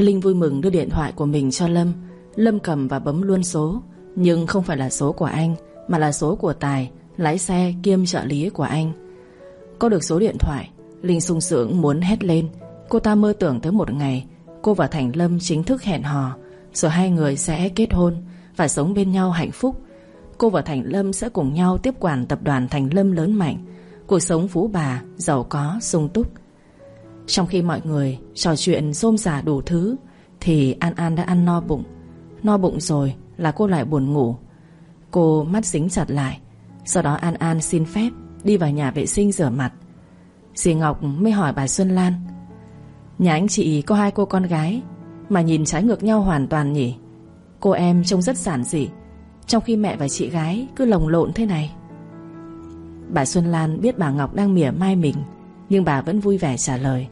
Linh vui mừng đưa điện thoại của mình cho Lâm. Lâm cầm và bấm luôn số. Nhưng không phải là số của anh Mà là số của Tài Lái xe kiêm trợ lý của anh. Có được số điện thoại Linh sung sướng muốn hét lên. Cô ta mơ tưởng tới một ngày Cô và Thành Lâm chính thức hẹn hò Rồi hai người sẽ kết hôn Và sống bên nhau hạnh phúc. Cô và Thành Lâm sẽ cùng nhau tiếp quản tập đoàn Thành Lâm lớn mạnh. Cuộc sống phú bà, giàu có, sung túc. Trong khi mọi người trò chuyện rôm rả đủ thứ, Thì An An đã ăn no bụng. No bụng rồi là cô lại buồn ngủ. Cô mắt dính chặt lại. Sau đó An An xin phép Đi vào nhà vệ sinh rửa mặt. Dì Ngọc mới hỏi bà Xuân Lan, Nhà anh chị có hai cô con gái Mà nhìn trái ngược nhau hoàn toàn nhỉ? Cô em trông rất giản dị, Trong khi mẹ và chị gái cứ lồng lộn thế này. Bà Xuân Lan biết bà Ngọc đang mỉa mai mình, Nhưng bà vẫn vui vẻ trả lời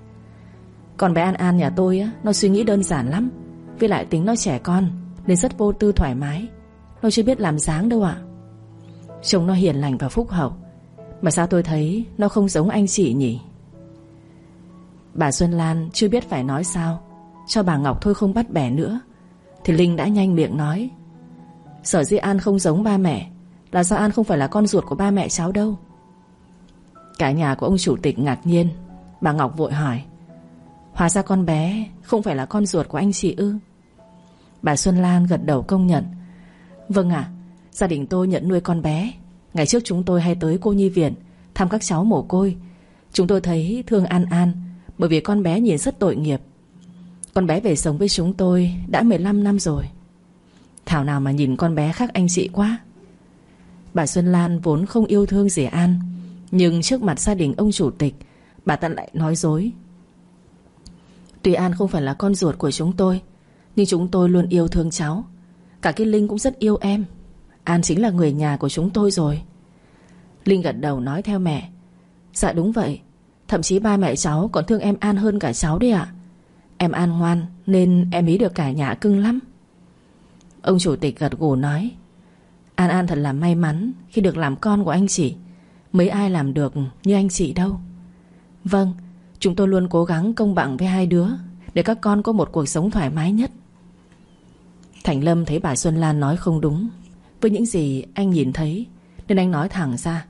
còn bé An An nhà tôi á, Nó suy nghĩ đơn giản lắm. Với lại tính nó trẻ con, Nên rất vô tư thoải mái. Nó chưa biết làm dáng đâu ạ. Trông nó hiền lành và phúc hậu. Mà sao tôi thấy nó không giống anh chị nhỉ? Bà Xuân Lan chưa biết phải nói sao. Cho bà Ngọc thôi không bắt bẻ nữa. Thì Linh đã nhanh miệng nói. Sở dĩ An không giống ba mẹ, Là do An không phải là con ruột của ba mẹ cháu đâu. Cả nhà của ông chủ tịch ngạc nhiên. Bà Ngọc vội hỏi. Hóa ra con bé không phải là con ruột của anh chị ư? Bà Xuân Lan gật đầu công nhận. Vâng ạ, Gia đình tôi nhận nuôi con bé. Ngày trước chúng tôi hay tới cô nhi viện Thăm các cháu mồ côi. Chúng tôi thấy thương An An Bởi vì con bé nhìn rất tội nghiệp. Con bé về sống với chúng tôi Đã 15 năm rồi. Thảo nào mà nhìn con bé khác anh chị quá. Bà Xuân Lan vốn không yêu thương gì An, Nhưng trước mặt gia đình ông chủ tịch, Bà ta lại nói dối. Tuy An không phải là con ruột của chúng tôi, Nhưng chúng tôi luôn yêu thương cháu. Cả cái Linh cũng rất yêu em. An chính là người nhà của chúng tôi rồi. Linh gật đầu nói theo mẹ. Dạ đúng vậy. Thậm chí ba mẹ cháu còn thương em An hơn cả cháu đấy ạ. Em An ngoan, Nên em ý được cả nhà cưng lắm. Ông chủ tịch gật gù nói. An An thật là may mắn Khi được làm con của anh chị. Mấy ai làm được như anh chị đâu. Vâng Chúng tôi luôn cố gắng công bằng với hai đứa, Để các con có một cuộc sống thoải mái nhất. Thành Lâm thấy bà Xuân Lan nói không đúng. Với những gì anh nhìn thấy, Nên anh nói thẳng ra.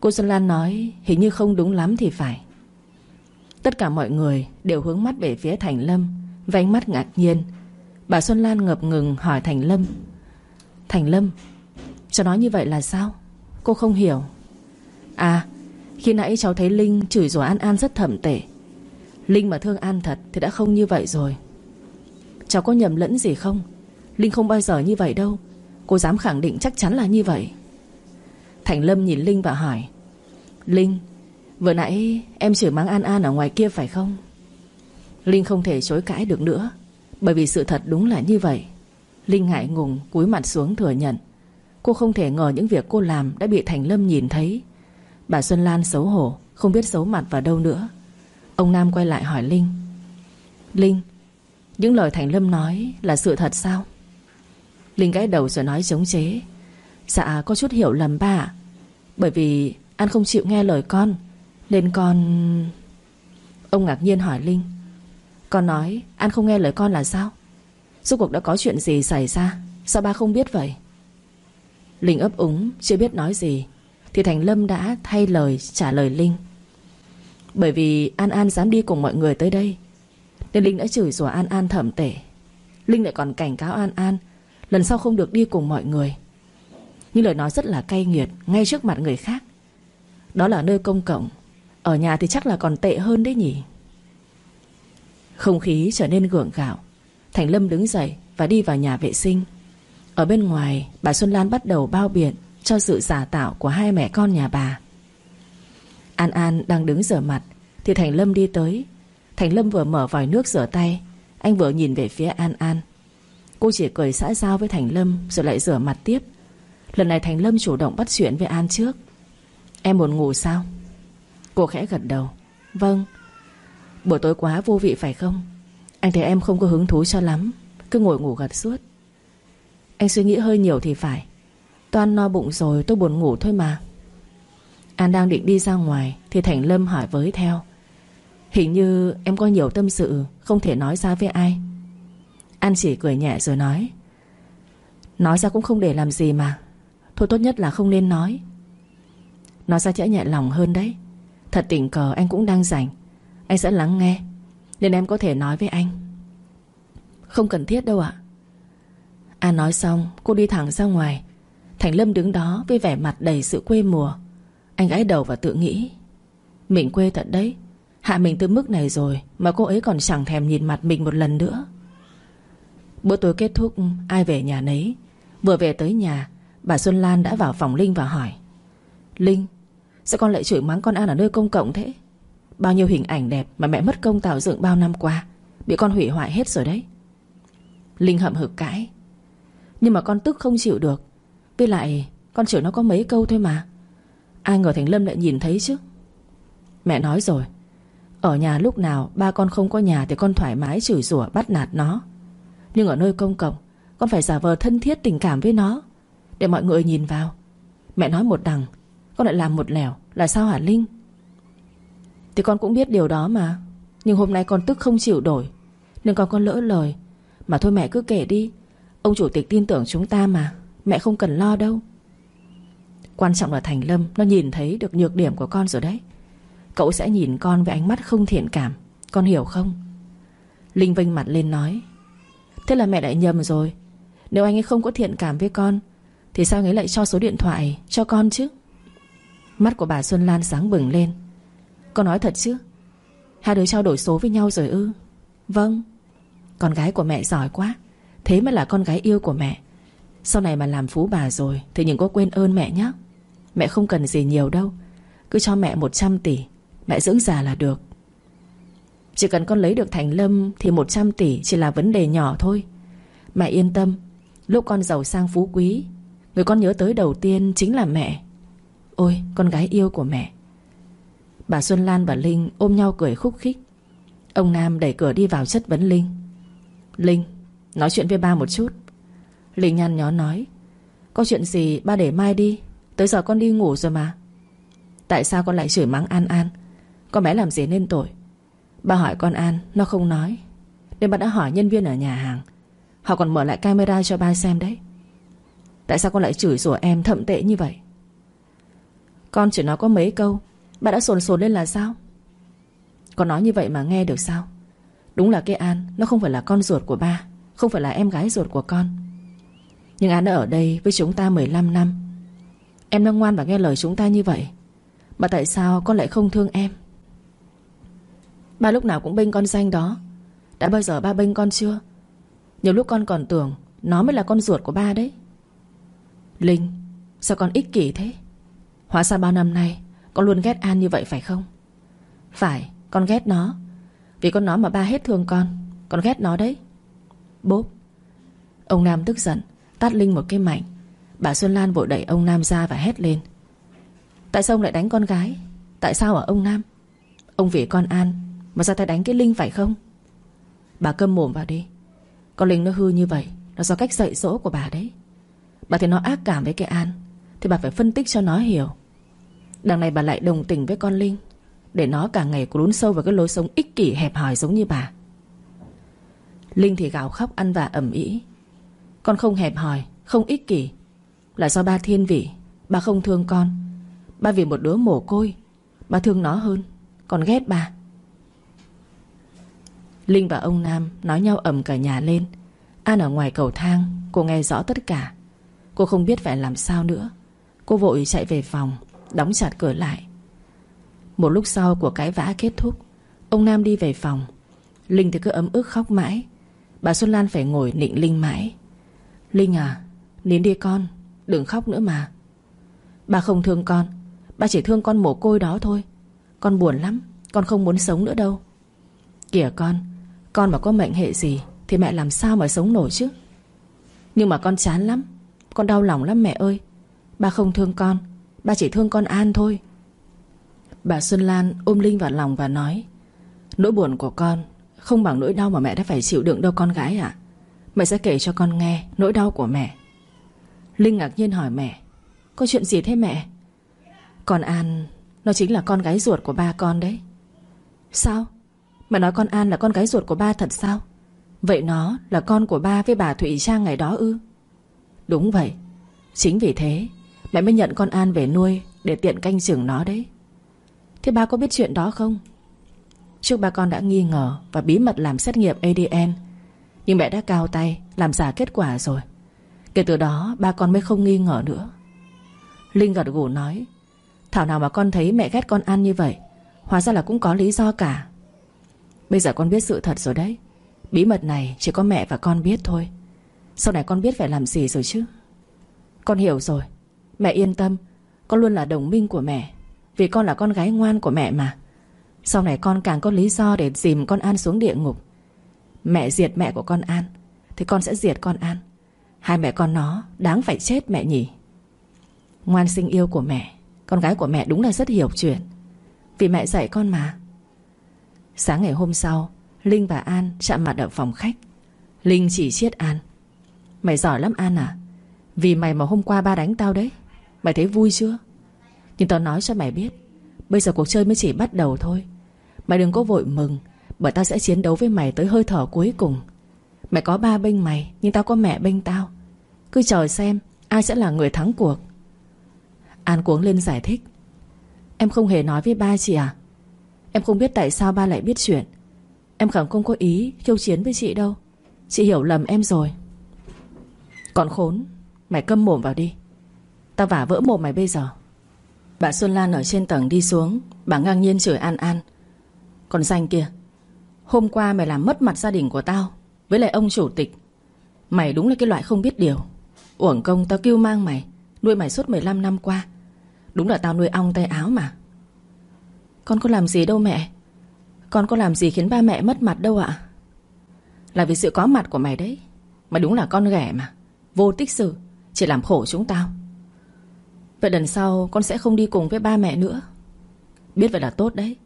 Cô Xuân Lan nói, Hình như không đúng lắm thì phải. Tất cả mọi người đều hướng mắt về phía Thành Lâm Và ánh mắt ngạc nhiên. Bà Xuân Lan ngập ngừng hỏi Thành Lâm Thành Lâm, cho nói như vậy là sao? Cô không hiểu. À khi nãy cháu thấy Linh chửi rủa An An rất thầm tệ. Linh mà thương An thật Thì đã không như vậy rồi. Cháu có nhầm lẫn gì không? Linh không bao giờ như vậy đâu. Cô dám khẳng định chắc chắn là như vậy. Thành Lâm nhìn Linh và hỏi, Linh, Vừa nãy em chửi mắng An An ở ngoài kia phải không? Linh không thể chối cãi được nữa, Bởi vì sự thật đúng là như vậy. Linh ngại ngùng, cúi mặt xuống thừa nhận. Cô không thể ngờ những việc cô làm Đã bị Thành Lâm nhìn thấy. Bà Xuân Lan xấu hổ, Không biết xấu mặt vào đâu nữa. Ông Nam quay lại hỏi Linh. Linh, Những lời Thành Lâm nói là sự thật sao? Linh gãi đầu rồi nói chống chế. Dạ có chút hiểu lầm ba Bởi vì An không chịu nghe lời con, Nên con Ông ngạc nhiên hỏi Linh. Con nói An không nghe lời con là sao? Suốt cuộc đã có chuyện gì xảy ra? Sao ba không biết vậy? Linh ấp úng, chưa biết nói gì. Thì Thành Lâm đã thay lời, trả lời Linh. Bởi vì An An dám đi cùng mọi người tới đây, Nên Linh đã chửi rủa An An thẩm tệ. Linh lại còn cảnh cáo An An, Lần sau không được đi cùng mọi người. Nhưng lời nói rất là cay nghiệt, Ngay trước mặt người khác. Đó là nơi công cộng, Ở nhà thì chắc là còn tệ hơn đấy nhỉ? Không khí trở nên gượng gạo, Thành Lâm đứng dậy và đi vào nhà vệ sinh. Ở bên ngoài, Bà Xuân Lan bắt đầu bao biện. Cho sự giả tạo của hai mẹ con nhà bà. An An đang đứng rửa mặt, Thì Thành Lâm đi tới. Thành Lâm vừa mở vòi nước rửa tay, Anh vừa nhìn về phía An An. Cô chỉ cười xã giao với Thành Lâm, Rồi lại rửa mặt tiếp. Lần này Thành Lâm chủ động bắt chuyện với An trước. Em buồn ngủ sao? Cô khẽ gật đầu. Vâng. Buổi tối quá vô vị phải không? Anh thấy em không có hứng thú cho lắm, Cứ ngồi ngủ gật suốt. Anh suy nghĩ hơi nhiều thì phải. Toan no bụng rồi, tôi buồn ngủ thôi mà. An đang định đi ra ngoài, Thì Thành Lâm hỏi với theo. Hình như em có nhiều tâm sự, Không thể nói ra với ai. An chỉ cười nhẹ rồi nói. Nói ra cũng không để làm gì mà. Thôi tốt nhất là không nên nói. Nói ra sẽ nhẹ lòng hơn đấy. Thật tình cờ anh cũng đang rảnh. Anh sẽ lắng nghe, Nên em có thể nói với anh. Không cần thiết đâu ạ. An nói xong, cô đi thẳng ra ngoài. Thành Lâm đứng đó với vẻ mặt đầy sự quê mùa. Anh gãi đầu và tự nghĩ, Mình quê thật đấy, Hạ mình tới mức này rồi Mà cô ấy còn chẳng thèm nhìn mặt mình một lần nữa. Bữa tối kết thúc, Ai về nhà nấy. Vừa về tới nhà, Bà Xuân Lan đã vào phòng Linh và hỏi, Linh, Sao con lại chửi mắng con An ở nơi công cộng thế? Bao nhiêu hình ảnh đẹp Mà mẹ mất công tạo dựng bao năm qua, Bị con hủy hoại hết rồi đấy. Linh hậm hực cãi, Nhưng mà con tức không chịu được với lại, con chửi nó có mấy câu thôi mà. Ai ngờ Thành Lâm lại nhìn thấy chứ. Mẹ nói rồi, Ở nhà lúc nào ba con không có nhà Thì con thoải mái chửi rủa bắt nạt nó. Nhưng ở nơi công cộng, Con phải giả vờ thân thiết tình cảm với nó, Để mọi người nhìn vào. Mẹ nói một đằng, Con lại làm một lẻo, Là sao hả Linh? Thì con cũng biết điều đó mà, Nhưng hôm nay con tức không chịu đổi, Nên con con lỡ lời. Mà thôi mẹ cứ kể đi, Ông chủ tịch tin tưởng chúng ta mà. Mẹ không cần lo đâu. Quan trọng là Thành Lâm, Nó nhìn thấy được nhược điểm của con rồi đấy. Cậu sẽ nhìn con với ánh mắt không thiện cảm, Con hiểu không? Linh vinh mặt lên nói, Thế là mẹ lại nhầm rồi. Nếu anh ấy không có thiện cảm với con, Thì sao anh ấy lại cho số điện thoại cho con chứ? Mắt của bà Xuân Lan sáng bừng lên. Con nói thật chứ? Hai đứa trao đổi số với nhau rồi ư? Vâng. Con gái của mẹ giỏi quá, Thế mới là con gái yêu của mẹ. Sau này mà làm phú bà rồi, Thì đừng có quên ơn mẹ nhé Mẹ không cần gì nhiều đâu. Cứ cho mẹ 100 tỷ, Mẹ dưỡng già là được. Chỉ cần con lấy được Thành Lâm Thì 100 tỷ chỉ là vấn đề nhỏ thôi. Mẹ yên tâm, Lúc con giàu sang phú quý, Người con nhớ tới đầu tiên chính là mẹ. Ôi, con gái yêu của mẹ. Bà Xuân Lan và Linh ôm nhau cười khúc khích. Ông Nam đẩy cửa đi vào chất vấn Linh. Linh, Nói chuyện với ba một chút. Linh nhăn nhó nói, Có chuyện gì ba để mai đi, Tới giờ con đi ngủ rồi mà. Tại sao con lại chửi mắng An An? Con bé làm gì nên tội? Ba hỏi con An, Nó không nói. Nên ba đã hỏi nhân viên ở nhà hàng. Họ còn mở lại camera cho ba xem đấy. Tại sao con lại chửi rủa em thậm tệ như vậy? Con chỉ nói có mấy câu, Ba đã sồn sồn lên là sao? Con nói như vậy mà nghe được sao? Đúng là cái An, Nó không phải là con ruột của ba, Không phải là em gái ruột của con. Nhưng An đã ở đây với chúng ta 15 năm. Em đã ngoan và nghe lời chúng ta như vậy. Mà tại sao con lại không thương em? Ba lúc nào cũng bênh con danh đó. Đã bao giờ ba bênh con chưa? Nhiều lúc con còn tưởng Nó mới là con ruột của ba đấy. Linh, Sao con ích kỷ thế? Hóa ra bao năm nay, Con luôn ghét An như vậy phải không? Phải, con ghét nó. Vì con nó mà ba hết thương con Con ghét nó đấy. Bốp. Ông Nam tức giận. Tát Linh một cái mạnh Bà Xuân Lan vội đẩy ông Nam ra và hét lên. Tại sao ông lại đánh con gái? Tại sao ở ông Nam? Ông vì con An Mà ra tay đánh cái Linh phải không? Bà câm mồm vào đi. Con Linh nó hư như vậy, Nó do cách dạy dỗ của bà đấy. Bà thấy nó ác cảm với cái An, Thì bà phải phân tích cho nó hiểu. Đằng này bà lại đồng tình với con Linh, Để nó cả ngày lún sâu vào cái lối sống ích kỷ hẹp hòi giống như bà. Linh thì gào khóc ăn vạ ẩm ý con không hẹp hòi, Không ích kỷ. Là do ba thiên vị, Ba không thương con. Ba vì một đứa mồ côi, Ba thương nó hơn Còn ghét ba. Linh và ông Nam nói nhau ầm cả nhà lên. An ở ngoài cầu thang, Cô nghe rõ tất cả. Cô không biết phải làm sao nữa. Cô vội chạy về phòng, Đóng chặt cửa lại. Một lúc sau của cái vã kết thúc, Ông Nam đi về phòng. Linh thì cứ ấm ức khóc mãi. Bà Xuân Lan phải ngồi nịnh Linh mãi. Linh à Nín đi con, Đừng khóc nữa mà. Ba không thương con, ba chỉ thương con mồ côi đó thôi. Con buồn lắm, Con không muốn sống nữa đâu. Kìa con Con mà có mệnh hệ gì Thì mẹ làm sao mà sống nổi chứ? Nhưng mà con chán lắm, Con đau lòng lắm mẹ ơi. Ba không thương con, Ba chỉ thương con An thôi. Bà Xuân Lan ôm Linh vào lòng và nói, Nỗi buồn của con Không bằng nỗi đau mà mẹ đã phải chịu đựng đâu con gái ạ. Mẹ sẽ kể cho con nghe Nỗi đau của mẹ. Linh ngạc nhiên hỏi mẹ, Có chuyện gì thế mẹ? Con An, Nó chính là con gái ruột của ba con đấy. Sao? Mẹ nói con An là con gái ruột của ba thật sao? Vậy nó là con của ba với bà Thụy Trang ngày đó ư? Đúng vậy. Chính vì thế, Mẹ mới nhận con An về nuôi Để tiện canh chừng nó đấy. Thế ba có biết chuyện đó không? Trước ba con đã nghi ngờ Và bí mật làm xét nghiệm ADN nhưng mẹ đã cao tay, Làm giả kết quả rồi. Kể từ đó, ba con mới không nghi ngờ nữa. Linh gật gù nói, Thảo nào mà con thấy mẹ ghét con ăn như vậy, Hóa ra là cũng có lý do cả. Bây giờ con biết sự thật rồi đấy. Bí mật này chỉ có mẹ và con biết thôi. Sau này con biết phải làm gì rồi chứ? Con hiểu rồi. Mẹ yên tâm. Con luôn là đồng minh của mẹ. Vì con là con gái ngoan của mẹ mà. Sau này con càng có lý do để dìm con An xuống địa ngục. Mẹ diệt mẹ của con An, Thì con sẽ diệt con An. Hai mẹ con nó đáng phải chết mẹ nhỉ. Ngoan sinh yêu của mẹ, Con gái của mẹ đúng là rất hiểu chuyện. Vì mẹ dạy con mà. Sáng ngày hôm sau, Linh và An chạm mặt ở phòng khách. Linh chỉ chiết An. Mày giỏi lắm An à Vì mày mà hôm qua ba đánh tao đấy, Mày thấy vui chưa? Nhưng tao nói cho mày biết, Bây giờ cuộc chơi mới chỉ bắt đầu thôi. Mày đừng có vội mừng bởi tao sẽ chiến đấu với mày tới hơi thở cuối cùng. Mày có ba bênh mày, Nhưng tao có mẹ bênh tao. Cứ chờ xem, ai sẽ là người thắng cuộc. An cuống lên giải thích. Em không hề nói với ba chị à? Em không biết tại sao ba lại biết chuyện. Em khẳng không có ý khiêu chiến với chị đâu. Chị hiểu lầm em rồi. Còn khốn, Mày câm mồm vào đi. Tao vả vỡ mồm mày bây giờ. Bà Xuân Lan ở trên tầng đi xuống, Bà ngang nhiên chửi An An. Còn danh kia Hôm qua mày làm mất mặt gia đình của tao, Với lại ông chủ tịch. Mày đúng là cái loại không biết điều. Uổng công tao kêu mang mày, Nuôi mày suốt 15 năm qua. Đúng là tao nuôi ong tay áo mà. Con có làm gì đâu mẹ. Con có làm gì khiến ba mẹ mất mặt đâu ạ. Là vì sự có mặt của mày đấy. Mày đúng là con ghẻ mà. Vô tích sự, Chỉ làm khổ chúng tao. Vậy lần sau con sẽ không đi cùng với ba mẹ nữa. Biết vậy là tốt đấy.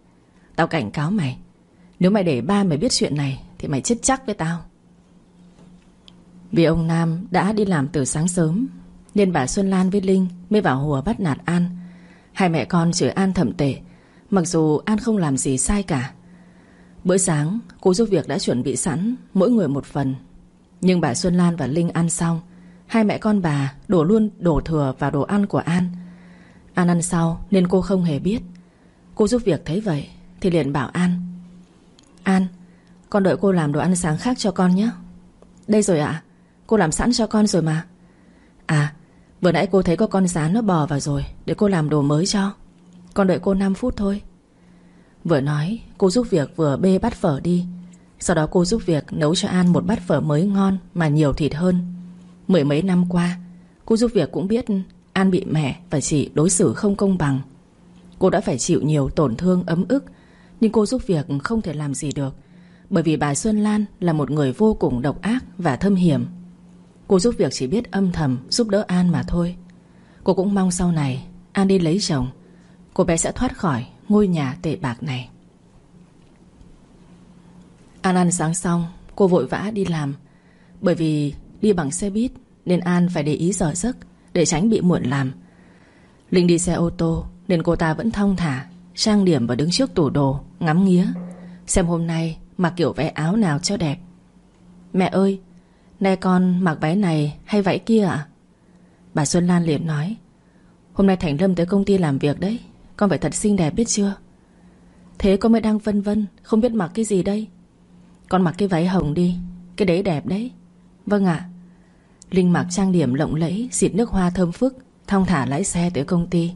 Tao cảnh cáo mày. Nếu mày để ba mày biết chuyện này, Thì mày chết chắc với tao. Vì ông Nam đã đi làm từ sáng sớm, Nên bà Xuân Lan với Linh Mới vào hùa bắt nạt An. Hai mẹ con chửi An thầm tệ, Mặc dù An không làm gì sai cả. Bữa sáng, cô giúp việc đã chuẩn bị sẵn, Mỗi người một phần. Nhưng bà Xuân Lan và Linh ăn xong, Hai mẹ con bà đổ luôn đổ thừa vào đồ ăn của An. An ăn sau nên cô không hề biết. Cô giúp việc thấy vậy, Thì liền bảo An An, Con đợi cô làm đồ ăn sáng khác cho con nhé. Đây rồi ạ, Cô làm sẵn cho con rồi mà. À Vừa nãy cô thấy có con rán nó bò vào rồi, Để cô làm đồ mới cho. Con đợi cô 5 phút thôi. Vừa nói, cô giúp việc vừa bê bát phở đi. Sau đó cô giúp việc nấu cho An một bát phở mới ngon Mà nhiều thịt hơn. Mười mấy năm qua, Cô giúp việc cũng biết An bị mẹ và chị đối xử không công bằng. Cô đã phải chịu nhiều tổn thương ấm ức nhưng cô giúp việc không thể làm gì được, Bởi vì bà Xuân Lan là một người vô cùng độc ác và thâm hiểm. Cô giúp việc chỉ biết âm thầm giúp đỡ An mà thôi. Cô cũng mong sau này, An đi lấy chồng, Cô bé sẽ thoát khỏi ngôi nhà tệ bạc này. An ăn sáng xong, Cô vội vã đi làm. Bởi vì đi bằng xe buýt, Nên An phải để ý giờ giấc Để tránh bị muộn làm. Linh đi xe ô tô, Nên cô ta vẫn thong thả, Trang điểm và đứng trước tủ đồ. Ngắm nghía, Xem hôm nay mặc kiểu váy áo nào cho đẹp. Mẹ ơi, Nay con mặc váy này hay váy kia ạ? Bà Xuân Lan liền nói, Hôm nay Thành Lâm tới công ty làm việc đấy, Con phải thật xinh đẹp biết chưa? Thế con mới đang vân vân, Không biết mặc cái gì đây? Con mặc cái váy hồng đi, Cái đấy đẹp đấy. Vâng ạ. Linh mặc trang điểm lộng lẫy, Xịt nước hoa thơm phức, Thong thả lái xe tới công ty.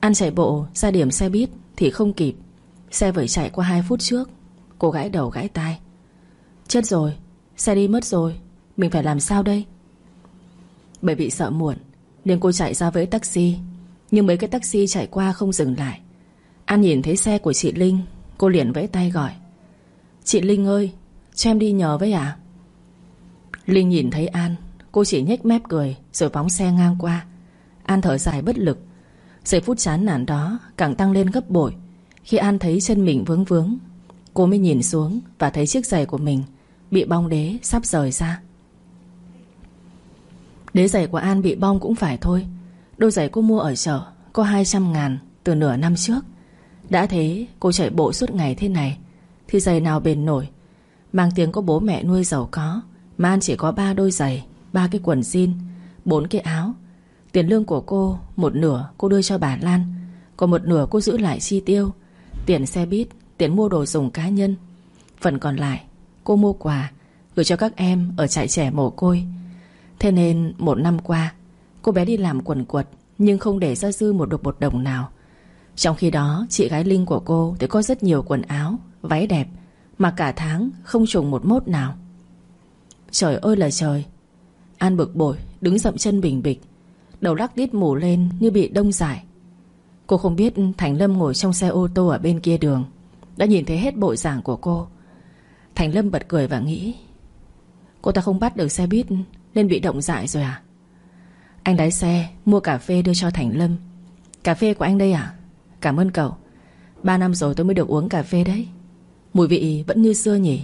Ăn chạy bộ, ra điểm xe buýt Thì không kịp. Xe vừa chạy qua 2 phút trước, Cô gãi đầu gãi tai. Chết rồi, Xe đi mất rồi, Mình phải làm sao đây? Bởi vì sợ muộn, Nên cô chạy ra với taxi. Nhưng mấy cái taxi chạy qua không dừng lại. An nhìn thấy xe của chị Linh, Cô liền vẫy tay gọi. Chị Linh ơi, Cho em đi nhờ với à Linh nhìn thấy An, Cô chỉ nhếch mép cười Rồi phóng xe ngang qua. An thở dài bất lực. Giây phút chán nản đó càng tăng lên gấp bội. Khi An thấy chân mình vướng vướng, Cô mới nhìn xuống Và thấy chiếc giày của mình Bị bong đế sắp rời ra. Đế giày của An bị bong cũng phải thôi. Đôi giày cô mua ở chợ Có 200 ngàn từ nửa năm trước. Đã thế, cô chạy bộ suốt ngày thế này, Thì giày nào bền nổi? Mang tiếng có bố mẹ nuôi giàu có, Mà An chỉ có ba đôi giày, ba cái quần jean, bốn cái áo. Tiền lương của cô Một nửa cô đưa cho bà Lan, Còn một nửa cô giữ lại chi tiêu. Tiền xe buýt Tiền mua đồ dùng cá nhân. Phần còn lại, Cô mua quà, Gửi cho các em ở trại trẻ mồ côi. Thế nên một năm qua, Cô bé đi làm quần quật Nhưng không để ra dư một đục một đồng nào. Trong khi đó, chị gái Linh của cô Thì có rất nhiều quần áo, Váy đẹp Mà cả tháng không trùng một mốt nào. Trời ơi là trời! An bực bội, Đứng dậm chân bình bịch, Đầu lắc đít mù lên như bị đông giải Cô không biết Thành Lâm ngồi trong xe ô tô ở bên kia đường. Đã nhìn thấy hết bộ dạng của cô. Thành Lâm bật cười và nghĩ, Cô ta không bắt được xe buýt Nên bị động dại rồi à? Anh lái xe mua cà phê đưa cho Thành Lâm. Cà phê của anh đây à? Cảm ơn cậu. Ba năm rồi tôi mới được uống cà phê đấy. Mùi vị vẫn như xưa nhỉ?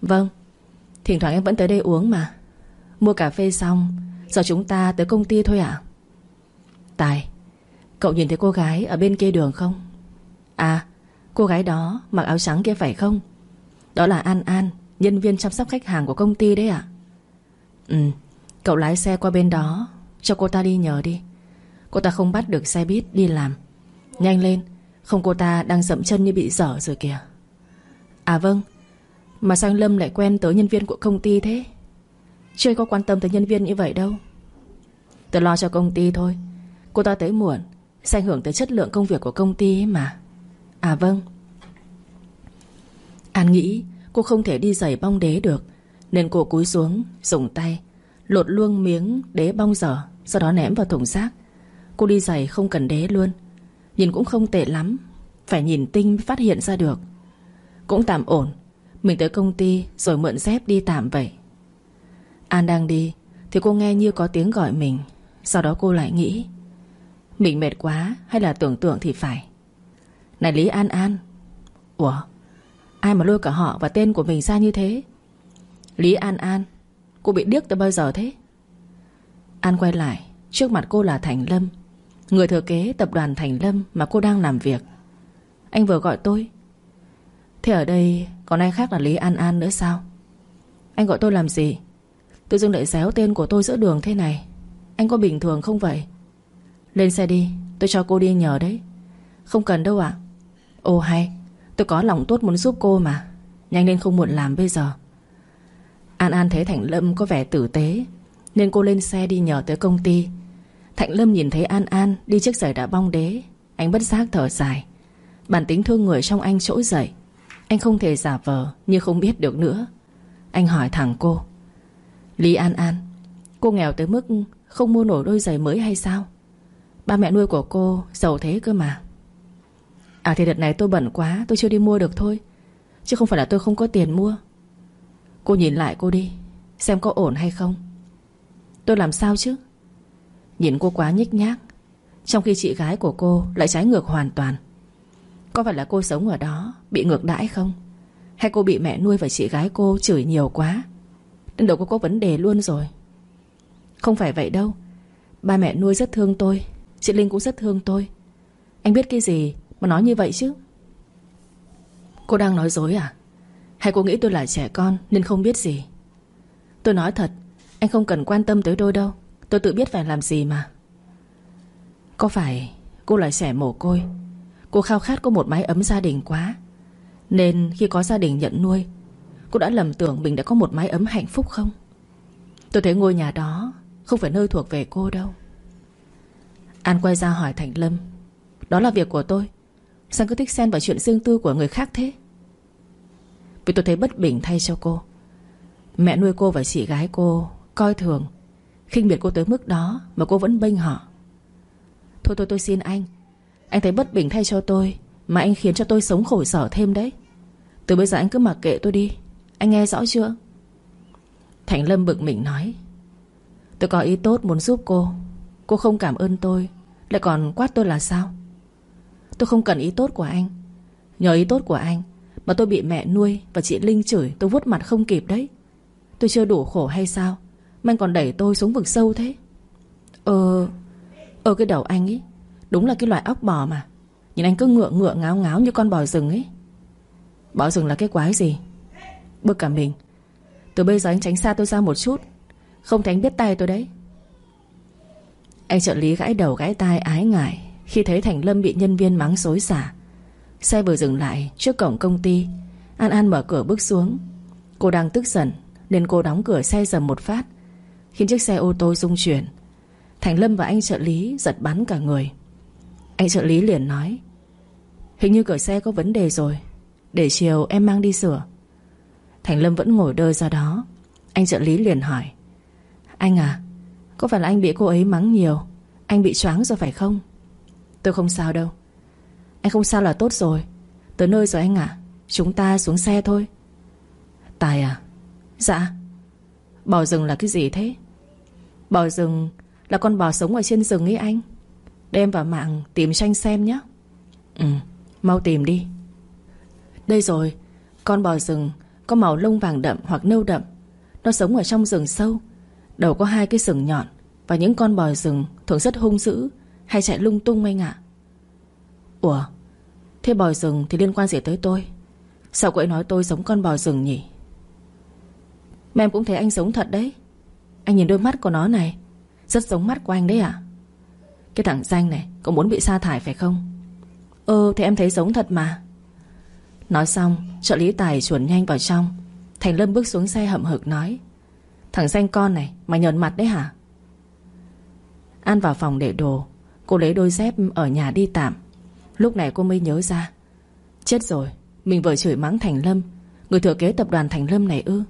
Vâng Thỉnh thoảng em vẫn tới đây uống mà. Mua cà phê xong, Giờ chúng ta tới công ty thôi à? Tài Cậu nhìn thấy cô gái ở bên kia đường không? À Cô gái đó mặc áo trắng kia phải không? Đó là An An, Nhân viên chăm sóc khách hàng của công ty đấy ạ. Ừ Cậu lái xe qua bên đó, Cho cô ta đi nhờ đi. Cô ta không bắt được xe buýt đi làm. Nhanh lên, Không cô ta đang dậm chân như bị dở rồi kìa. À vâng Mà sao Lâm lại quen tới nhân viên của công ty thế? Chưa có quan tâm tới nhân viên như vậy đâu. Tôi lo cho công ty thôi, Cô ta tới muộn. Sẽ ảnh hưởng tới chất lượng công việc của công ty ấy mà. À vâng. An nghĩ cô không thể đi giày bong đế được, Nên cô cúi xuống, Dùng tay, Lột luôn miếng đế bong dở, Sau đó ném vào thùng rác. Cô đi giày không cần đế luôn, Nhìn cũng không tệ lắm, Phải nhìn tinh phát hiện ra được. Cũng tạm ổn, Mình tới công ty rồi mượn dép đi tạm vậy. An đang đi, Thì cô nghe như có tiếng gọi mình, Sau đó cô lại nghĩ mình mệt quá, hay là tưởng tượng thì phải. Này Lý An An. Ủa, Ai mà lôi cả họ và tên của mình ra như thế? Lý An An, Cô bị điếc từ bao giờ thế? An quay lại, Trước mặt cô là Thành Lâm. Người thừa kế tập đoàn Thành Lâm Mà cô đang làm việc. Anh vừa gọi tôi. Thế ở đây, còn ai khác là Lý An An nữa sao? Anh gọi tôi làm gì? Tự dưng lại xéo tên của tôi giữa đường thế này. Anh có bình thường không vậy? Lên xe đi, Tôi cho cô đi nhờ đấy. Không cần đâu ạ. Ồ, hay. Tôi có lòng tốt muốn giúp cô mà. Nhanh lên không muộn làm bây giờ. An An thấy Thạnh Lâm có vẻ tử tế, Nên cô lên xe đi nhờ tới công ty. Thạnh Lâm nhìn thấy An An Đi chiếc giày đã bong đế. Anh bất giác thở dài. Bản tính thương người trong anh trỗi dậy. Anh không thể giả vờ như không biết được nữa. Anh hỏi thẳng cô. Lý An An, Cô nghèo tới mức không mua nổi đôi giày mới hay sao? Ba mẹ nuôi của cô giàu thế cơ mà. À thì đợt này tôi bận quá, Tôi chưa đi mua được thôi. Chứ không phải là tôi không có tiền mua. Cô nhìn lại cô đi, Xem có ổn hay không. Tôi làm sao chứ? Nhìn cô quá nhích nhác, Trong khi chị gái của cô lại trái ngược hoàn toàn. Có phải là cô sống ở đó Bị ngược đãi không? Hay cô bị mẹ nuôi và chị gái cô chửi nhiều quá? Nên đầu cô có vấn đề luôn rồi. Không phải vậy đâu. Ba mẹ nuôi rất thương tôi. Chị Linh cũng rất thương tôi. Anh biết cái gì mà nói như vậy chứ? Cô đang nói dối à? Hay cô nghĩ tôi là trẻ con Nên không biết gì? Tôi nói thật, Anh không cần quan tâm tới tôi đâu. Tôi tự biết phải làm gì mà. Có phải cô là trẻ mồ côi? Cô khao khát có một mái ấm gia đình quá. Nên khi có gia đình nhận nuôi, Cô đã lầm tưởng mình đã có một mái ấm hạnh phúc không? Tôi thấy ngôi nhà đó Không phải nơi thuộc về cô đâu. An quay ra hỏi Thành Lâm. Đó là việc của tôi. Sao cứ thích xen vào chuyện riêng tư của người khác thế? Vì tôi thấy bất bình thay cho cô. Mẹ nuôi cô và chị gái cô Coi thường. Khinh biệt cô tới mức đó Mà cô vẫn bênh họ. Thôi tôi tôi xin anh. Anh thấy bất bình thay cho tôi Mà anh khiến cho tôi sống khổ sở thêm đấy. Từ bây giờ anh cứ mặc kệ tôi đi. Anh nghe rõ chưa? Thành Lâm bực mình nói. Tôi có ý tốt muốn giúp cô. Cô không cảm ơn tôi, Lại còn quát tôi là sao? Tôi không cần ý tốt của anh. Nhờ ý tốt của anh Mà tôi bị mẹ nuôi và chị Linh chửi Tôi vuốt mặt không kịp đấy. Tôi chưa đủ khổ hay sao Mà anh còn đẩy tôi xuống vực sâu thế? Ờ Ờ cái đầu anh ấy Đúng là cái loại óc bò mà. Nhìn anh cứ ngựa ngựa ngáo ngáo như con bò rừng ấy. Bò rừng là cái quái gì? Bực cả mình. Từ bây giờ anh tránh xa tôi ra một chút. Không thì anh biết tay tôi đấy. Anh trợ lý gãi đầu gãi tai ái ngại Khi thấy Thành Lâm bị nhân viên mắng xối xả. Xe vừa dừng lại trước cổng công ty, An An mở cửa bước xuống. Cô đang tức giận Nên cô đóng cửa xe dầm một phát, Khiến chiếc xe ô tô rung chuyển. Thành Lâm và anh trợ lý giật bắn cả người. Anh trợ lý liền nói, Hình như cửa xe có vấn đề rồi, Để chiều em mang đi sửa. Thành Lâm vẫn ngồi đơ ra đó. Anh trợ lý liền hỏi, Anh à có phải là anh bị cô ấy mắng nhiều? Anh bị choáng rồi phải không? Tôi không sao đâu. Anh không sao là tốt rồi. Tới nơi rồi anh ạ. Chúng ta xuống xe thôi. Tài à? Dạ. Bò rừng là cái gì thế? Bò rừng là con bò sống ở trên rừng ấy anh. Đem vào mạng tìm cho anh xem nhé Ừ Mau tìm đi. Đây rồi, Con bò rừng Có màu lông vàng đậm hoặc nâu đậm. Nó sống ở trong rừng sâu Đầu có hai cái sừng nhọn Và những con bò rừng thường rất hung dữ Hay chạy lung tung anh ạ. Ủa, Thế bò rừng thì liên quan gì tới tôi? Sao cô ấy nói tôi giống con bò rừng nhỉ? Mà em cũng thấy anh giống thật đấy. Anh nhìn đôi mắt của nó này, Rất giống mắt của anh đấy ạ. Cái thằng danh này, Có muốn bị sa thải phải không? Ừ thì em thấy giống thật mà. Nói xong, trợ lý tài chuồn nhanh vào trong, Thành Lâm bước xuống xe hậm hực nói Thằng danh con này, Mày nhờn mặt đấy hả? An vào phòng để đồ. Cô lấy đôi dép ở nhà đi tạm. Lúc này cô mới nhớ ra. Chết rồi, Mình vừa chửi mắng Thành Lâm. Người thừa kế tập đoàn Thành Lâm này ư?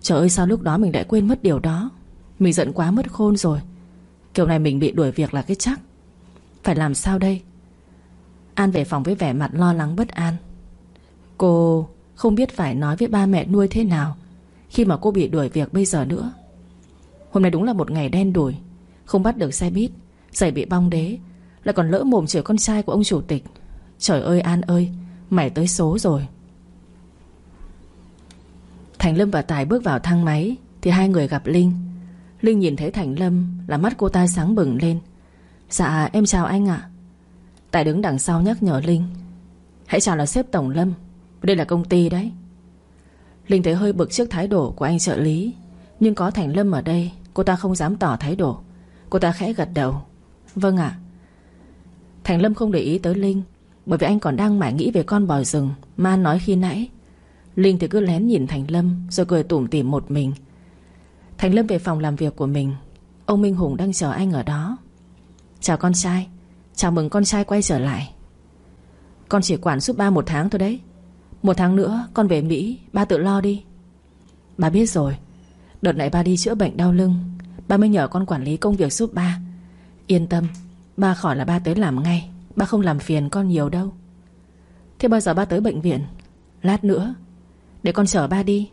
Trời ơi, sao lúc đó mình lại quên mất điều đó? Mình giận quá mất khôn rồi. Kiểu này mình bị đuổi việc là cái chắc. Phải làm sao đây? An về phòng với vẻ mặt lo lắng bất an. Cô không biết phải nói với ba mẹ nuôi thế nào. Khi mà cô bị đuổi việc bây giờ nữa. Hôm nay đúng là một ngày đen đủi, Không bắt được xe buýt, Giày bị bong đế, Lại còn lỡ mồm chửi con trai của ông chủ tịch. Trời ơi An ơi, Mày tới số rồi. Thành Lâm và Tài bước vào thang máy, Thì hai người gặp Linh. Linh nhìn thấy Thành Lâm Là mắt cô ta sáng bừng lên. Dạ em chào anh ạ. Tài đứng đằng sau nhắc nhở Linh. Hãy chào là sếp Tổng Lâm. Đây là công ty đấy. Linh thấy hơi bực trước thái độ của anh trợ lý. Nhưng có Thành Lâm ở đây, Cô ta không dám tỏ thái độ. Cô ta khẽ gật đầu. Vâng ạ. Thành Lâm không để ý tới Linh, Bởi vì anh còn đang mải nghĩ về con bò rừng Mà anh nói khi nãy. Linh thì cứ lén nhìn Thành Lâm, Rồi cười tủm tỉm một mình. Thành Lâm về phòng làm việc của mình. Ông Minh Hùng đang chờ anh ở đó. Chào con trai. Chào mừng con trai quay trở lại. Con chỉ quản giúp ba một tháng thôi đấy. Một tháng nữa, con về Mỹ, Ba tự lo đi. Ba biết rồi. Đợt này ba đi chữa bệnh đau lưng. Ba mới nhờ con quản lý công việc giúp ba. Yên tâm, Ba khỏi là ba tới làm ngay. Ba không làm phiền con nhiều đâu. Thế bao giờ ba tới bệnh viện? Lát nữa. Để con chở ba đi.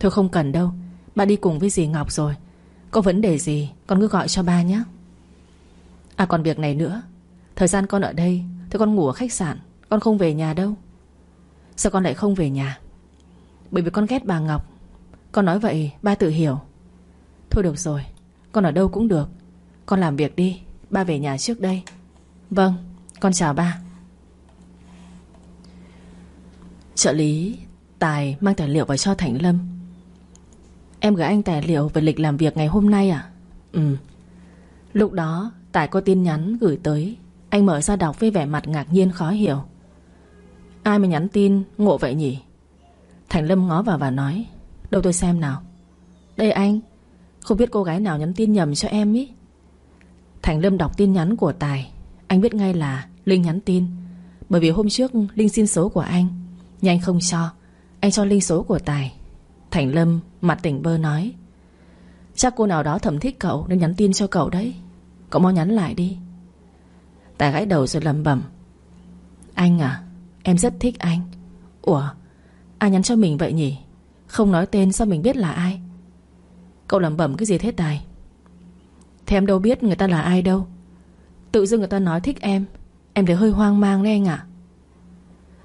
Thôi không cần đâu. Ba đi cùng với dì Ngọc rồi. Có vấn đề gì, con cứ gọi cho ba nhé. À còn việc này nữa. Thời gian con ở đây Thì con ngủ ở khách sạn. Con không về nhà đâu. Sao con lại không về nhà? Bởi vì con ghét bà Ngọc. Con nói vậy, ba tự hiểu. Thôi được rồi, Con ở đâu cũng được. Con làm việc đi, Ba về nhà trước đây. Vâng Con chào ba. Trợ lý Tài mang tài liệu vào cho Thành Lâm. Em gửi anh tài liệu về lịch làm việc ngày hôm nay à? Ừ. Lúc đó, Tài có tin nhắn gửi tới. Anh mở ra đọc với vẻ mặt ngạc nhiên khó hiểu. Ai mà nhắn tin ngộ vậy nhỉ? Thành Lâm ngó vào và nói, Đâu tôi xem nào. Đây anh, Không biết cô gái nào nhắn tin nhầm cho em ý. Thành Lâm đọc tin nhắn của Tài. Anh biết ngay là Linh nhắn tin. Bởi vì hôm trước Linh xin số của anh, Nhưng anh không cho. Anh cho Linh số của Tài. Thành Lâm mặt tỉnh bơ nói, Chắc cô nào đó thầm thích cậu Nên nhắn tin cho cậu đấy. Cậu mau nhắn lại đi. Tài gãy đầu rồi lầm bẩm, Anh à Em rất thích anh. Ủa, Ai nhắn cho mình vậy nhỉ? Không nói tên sao mình biết là ai? Cậu làm bẩm cái gì thế Tài? Thế em đâu biết người ta là ai đâu. Tự dưng người ta nói thích em. Em thấy hơi hoang mang đấy anh ạ.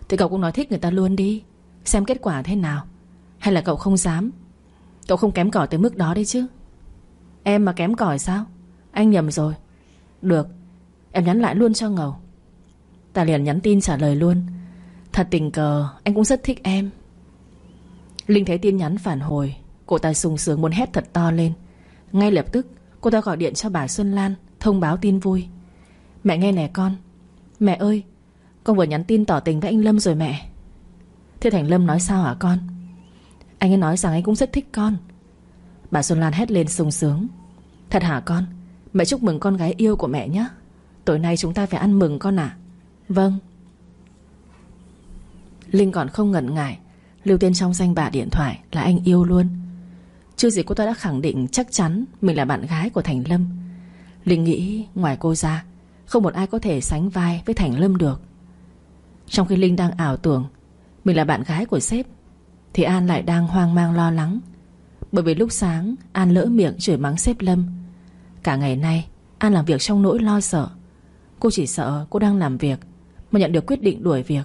Thì cậu cũng nói thích người ta luôn đi. Xem kết quả thế nào. Hay là cậu không dám? Cậu không kém cỏi tới mức đó đấy chứ. Em mà kém cỏi sao? Anh nhầm rồi. Được, Em nhắn lại luôn cho Ngầu. Tài liền nhắn tin trả lời luôn. Thật tình cờ, Anh cũng rất thích em. Linh thấy tin nhắn phản hồi, Cô ta sung sướng muốn hét thật to lên. Ngay lập tức, cô ta gọi điện cho bà Xuân Lan, Thông báo tin vui. Mẹ nghe nè con. Mẹ ơi, Con vừa nhắn tin tỏ tình với anh Lâm rồi mẹ. Thế Thành Lâm nói sao hả con? Anh ấy nói rằng anh cũng rất thích con. Bà Xuân Lan hét lên sung sướng. Thật hả con? Mẹ chúc mừng con gái yêu của mẹ nhé Tối nay chúng ta phải ăn mừng con ạ. Vâng. Linh còn không ngần ngại. Lưu tên trong danh bạ điện thoại là anh yêu luôn. Chưa gì cô ta đã khẳng định chắc chắn Mình là bạn gái của Thành Lâm. Linh nghĩ ngoài cô ra, Không một ai có thể sánh vai với Thành Lâm được. Trong khi Linh đang ảo tưởng, Mình là bạn gái của sếp, Thì An lại đang hoang mang lo lắng. Bởi vì lúc sáng, An lỡ miệng chửi mắng sếp Lâm. Cả ngày nay, An làm việc trong nỗi lo sợ. Cô chỉ sợ cô đang làm việc, Mà nhận được quyết định đuổi việc.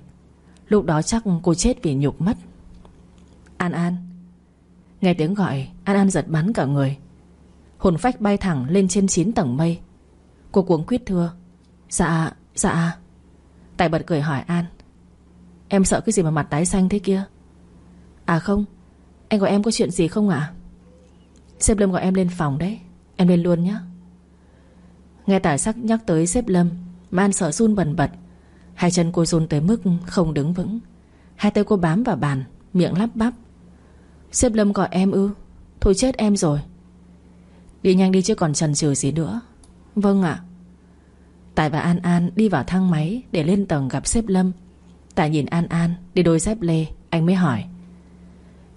Lúc đó chắc cô chết vì nhục mất. An An. Nghe tiếng gọi An An giật bắn cả người. Hồn phách bay thẳng lên trên 9 tầng mây. Cô cuống quýt thưa. Dạ, dạ. Tài bật cười hỏi An. Em sợ cái gì mà mặt tái xanh thế kia? À không Anh gọi em có chuyện gì không ạ? À? Sếp Lâm gọi em lên phòng đấy. Em lên luôn nhé Nghe tài sắc nhắc tới sếp Lâm Mà An sợ run bần bật. Hai chân cô run tới mức không đứng vững. Hai tay cô bám vào bàn, Miệng lắp bắp. Xếp Lâm gọi em ư? Thôi chết em rồi. Đi nhanh đi chứ còn chần chừ gì nữa. Vâng ạ. Tài và An An đi vào thang máy Để lên tầng gặp xếp Lâm. Tài nhìn An An, đi đôi dép lê, Anh mới hỏi.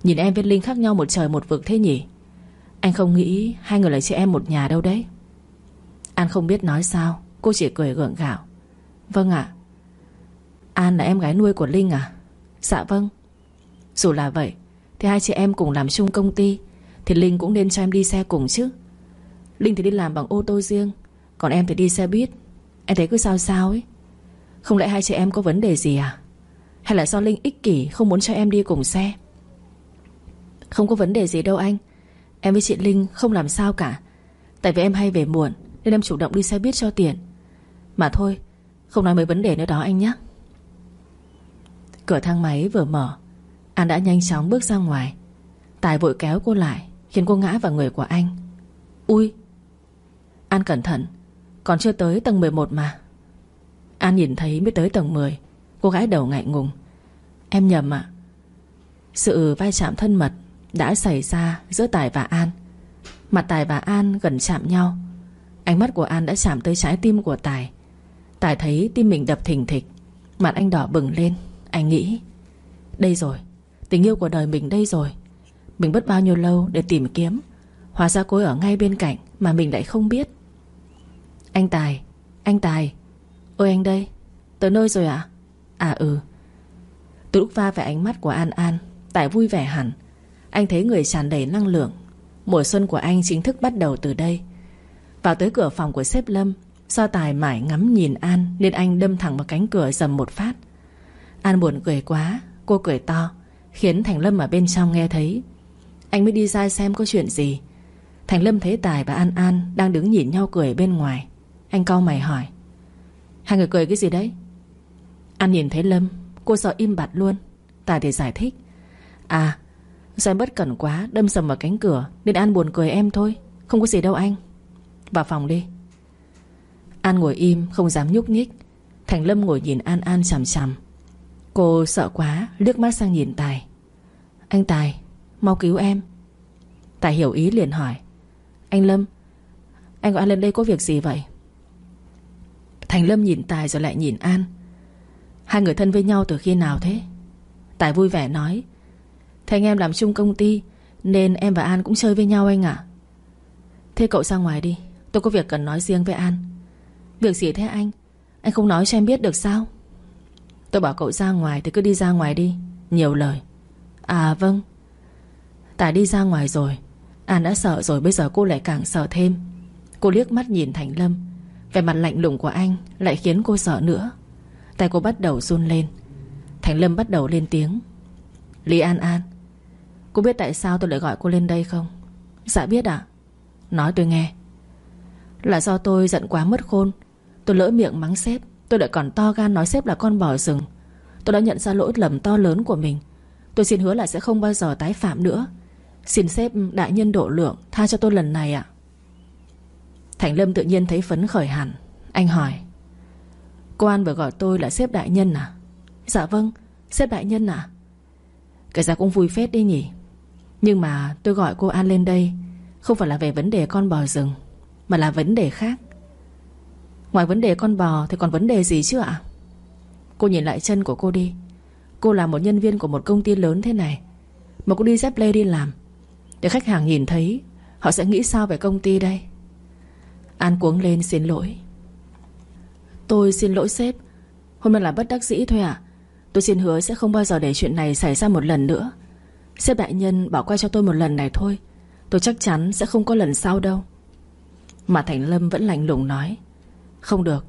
Nhìn em với Linh khác nhau một trời một vực thế nhỉ? Anh không nghĩ hai người là chị em một nhà đâu đấy. An không biết nói sao, Cô chỉ cười gượng gạo. Vâng ạ. An là em gái nuôi của Linh à? Dạ vâng. Dù là vậy, Thì hai chị em cùng làm chung công ty, Thì Linh cũng nên cho em đi xe cùng chứ. Linh thì đi làm bằng ô tô riêng, Còn em thì đi xe buýt. Em thấy cứ sao sao ấy. Không lẽ hai chị em có vấn đề gì à? Hay là do Linh ích kỷ không muốn cho em đi cùng xe? Không có vấn đề gì đâu anh. Em với chị Linh không làm sao cả. Tại vì em hay về muộn, Nên em chủ động đi xe buýt cho tiền. Mà thôi, Không nói mấy vấn đề nữa đó anh nhé Cửa thang máy vừa mở. An đã nhanh chóng bước ra ngoài. Tài vội kéo cô lại, Khiến cô ngã vào người của anh. Ui! An cẩn thận, Còn chưa tới tầng 11 mà. An nhìn thấy mới tới tầng 10 Cô gái đầu ngại ngùng. Em nhầm ạ. Sự vai chạm thân mật Đã xảy ra giữa Tài và An. Mặt Tài và An gần chạm nhau. Ánh mắt của An đã chạm tới trái tim của Tài. Tài thấy tim mình đập thình thịch, Mặt anh đỏ bừng lên. Anh nghĩ, Đây rồi, Tình yêu của đời mình đây rồi. Mình mất bao nhiêu lâu để tìm kiếm? Hóa ra cô ấy ở ngay bên cạnh Mà mình lại không biết. Anh Tài Anh Tài. Ôi anh đây Tới nơi rồi ạ? À? à ừ. Từ lúc va về ánh mắt của An An, Tài vui vẻ hẳn. Anh thấy người tràn đầy năng lượng. Mùa xuân của anh chính thức bắt đầu từ đây. Vào tới cửa phòng của sếp Lâm, Do Tài mải ngắm nhìn An Nên anh đâm thẳng vào cánh cửa dầm một phát. An buồn cười quá, Cô cười to, Khiến Thành Lâm ở bên trong nghe thấy. Anh mới đi ra xem có chuyện gì. Thành Lâm thấy Tài và An An Đang đứng nhìn nhau cười bên ngoài. Anh cau mày hỏi, Hai người cười cái gì đấy? An nhìn thấy Lâm, Cô sợ im bặt luôn. Tài thì giải thích À Do em bất cẩn quá, Đâm sầm vào cánh cửa Nên An buồn cười em thôi, Không có gì đâu anh. Vào phòng đi. An ngồi im, không dám nhúc nhích. Thành Lâm ngồi nhìn An An chằm chằm. Cô sợ quá, Liếc mắt sang nhìn Tài. Anh Tài, Mau cứu em. Tài hiểu ý liền hỏi. Anh Lâm, Anh gọi anh lên đây có việc gì vậy? Thành Lâm nhìn Tài rồi lại nhìn An. Hai người thân với nhau từ khi nào thế? Tài vui vẻ nói. Thế anh em làm chung công ty, Nên em và An cũng chơi với nhau anh ạ. Thế cậu ra ngoài đi, Tôi có việc cần nói riêng với An. Việc gì thế anh? Anh không nói cho em biết được sao? Tôi bảo cậu ra ngoài thì cứ đi ra ngoài đi. Nhiều lời. À vâng. Tài đi ra ngoài rồi. An đã sợ rồi, bây giờ cô lại càng sợ thêm. Cô liếc mắt nhìn Thành Lâm. Vẻ mặt lạnh lùng của anh Lại khiến cô sợ nữa. Tay cô bắt đầu run lên. Thành Lâm bắt đầu lên tiếng. Lý An An, Cô biết tại sao tôi lại gọi cô lên đây không? Dạ biết ạ. Nói tôi nghe. Là do tôi giận quá mất khôn. Tôi lỡ miệng mắng sếp. Tôi lại còn to gan nói sếp là con bò rừng. Tôi đã nhận ra lỗi lầm to lớn của mình. Tôi xin hứa là sẽ không bao giờ tái phạm nữa. Xin sếp đại nhân độ lượng Tha cho tôi lần này ạ. Thành Lâm tự nhiên thấy phấn khởi hẳn. Anh hỏi, Cô An vừa gọi tôi là sếp đại nhân à? Dạ vâng Sếp đại nhân à Kể ra cũng vui phết đi nhỉ. Nhưng mà tôi gọi cô An lên đây Không phải là về vấn đề con bò rừng, Mà là vấn đề khác. Ngoài vấn đề con bò Thì còn vấn đề gì chứ ạ? Cô nhìn lại chân của cô đi. Cô là một nhân viên của một công ty lớn thế này. Mà cô đi dép lê đi làm. Để khách hàng nhìn thấy, Họ sẽ nghĩ sao về công ty đây? An cuống lên xin lỗi. Tôi xin lỗi sếp. Hôm nay là bất đắc dĩ thôi ạ. Tôi xin hứa sẽ không bao giờ để chuyện này xảy ra một lần nữa. Sếp đại nhân bảo qua cho tôi một lần này thôi. Tôi chắc chắn sẽ không có lần sau đâu. Mà Thành Lâm vẫn lạnh lùng nói. Không được.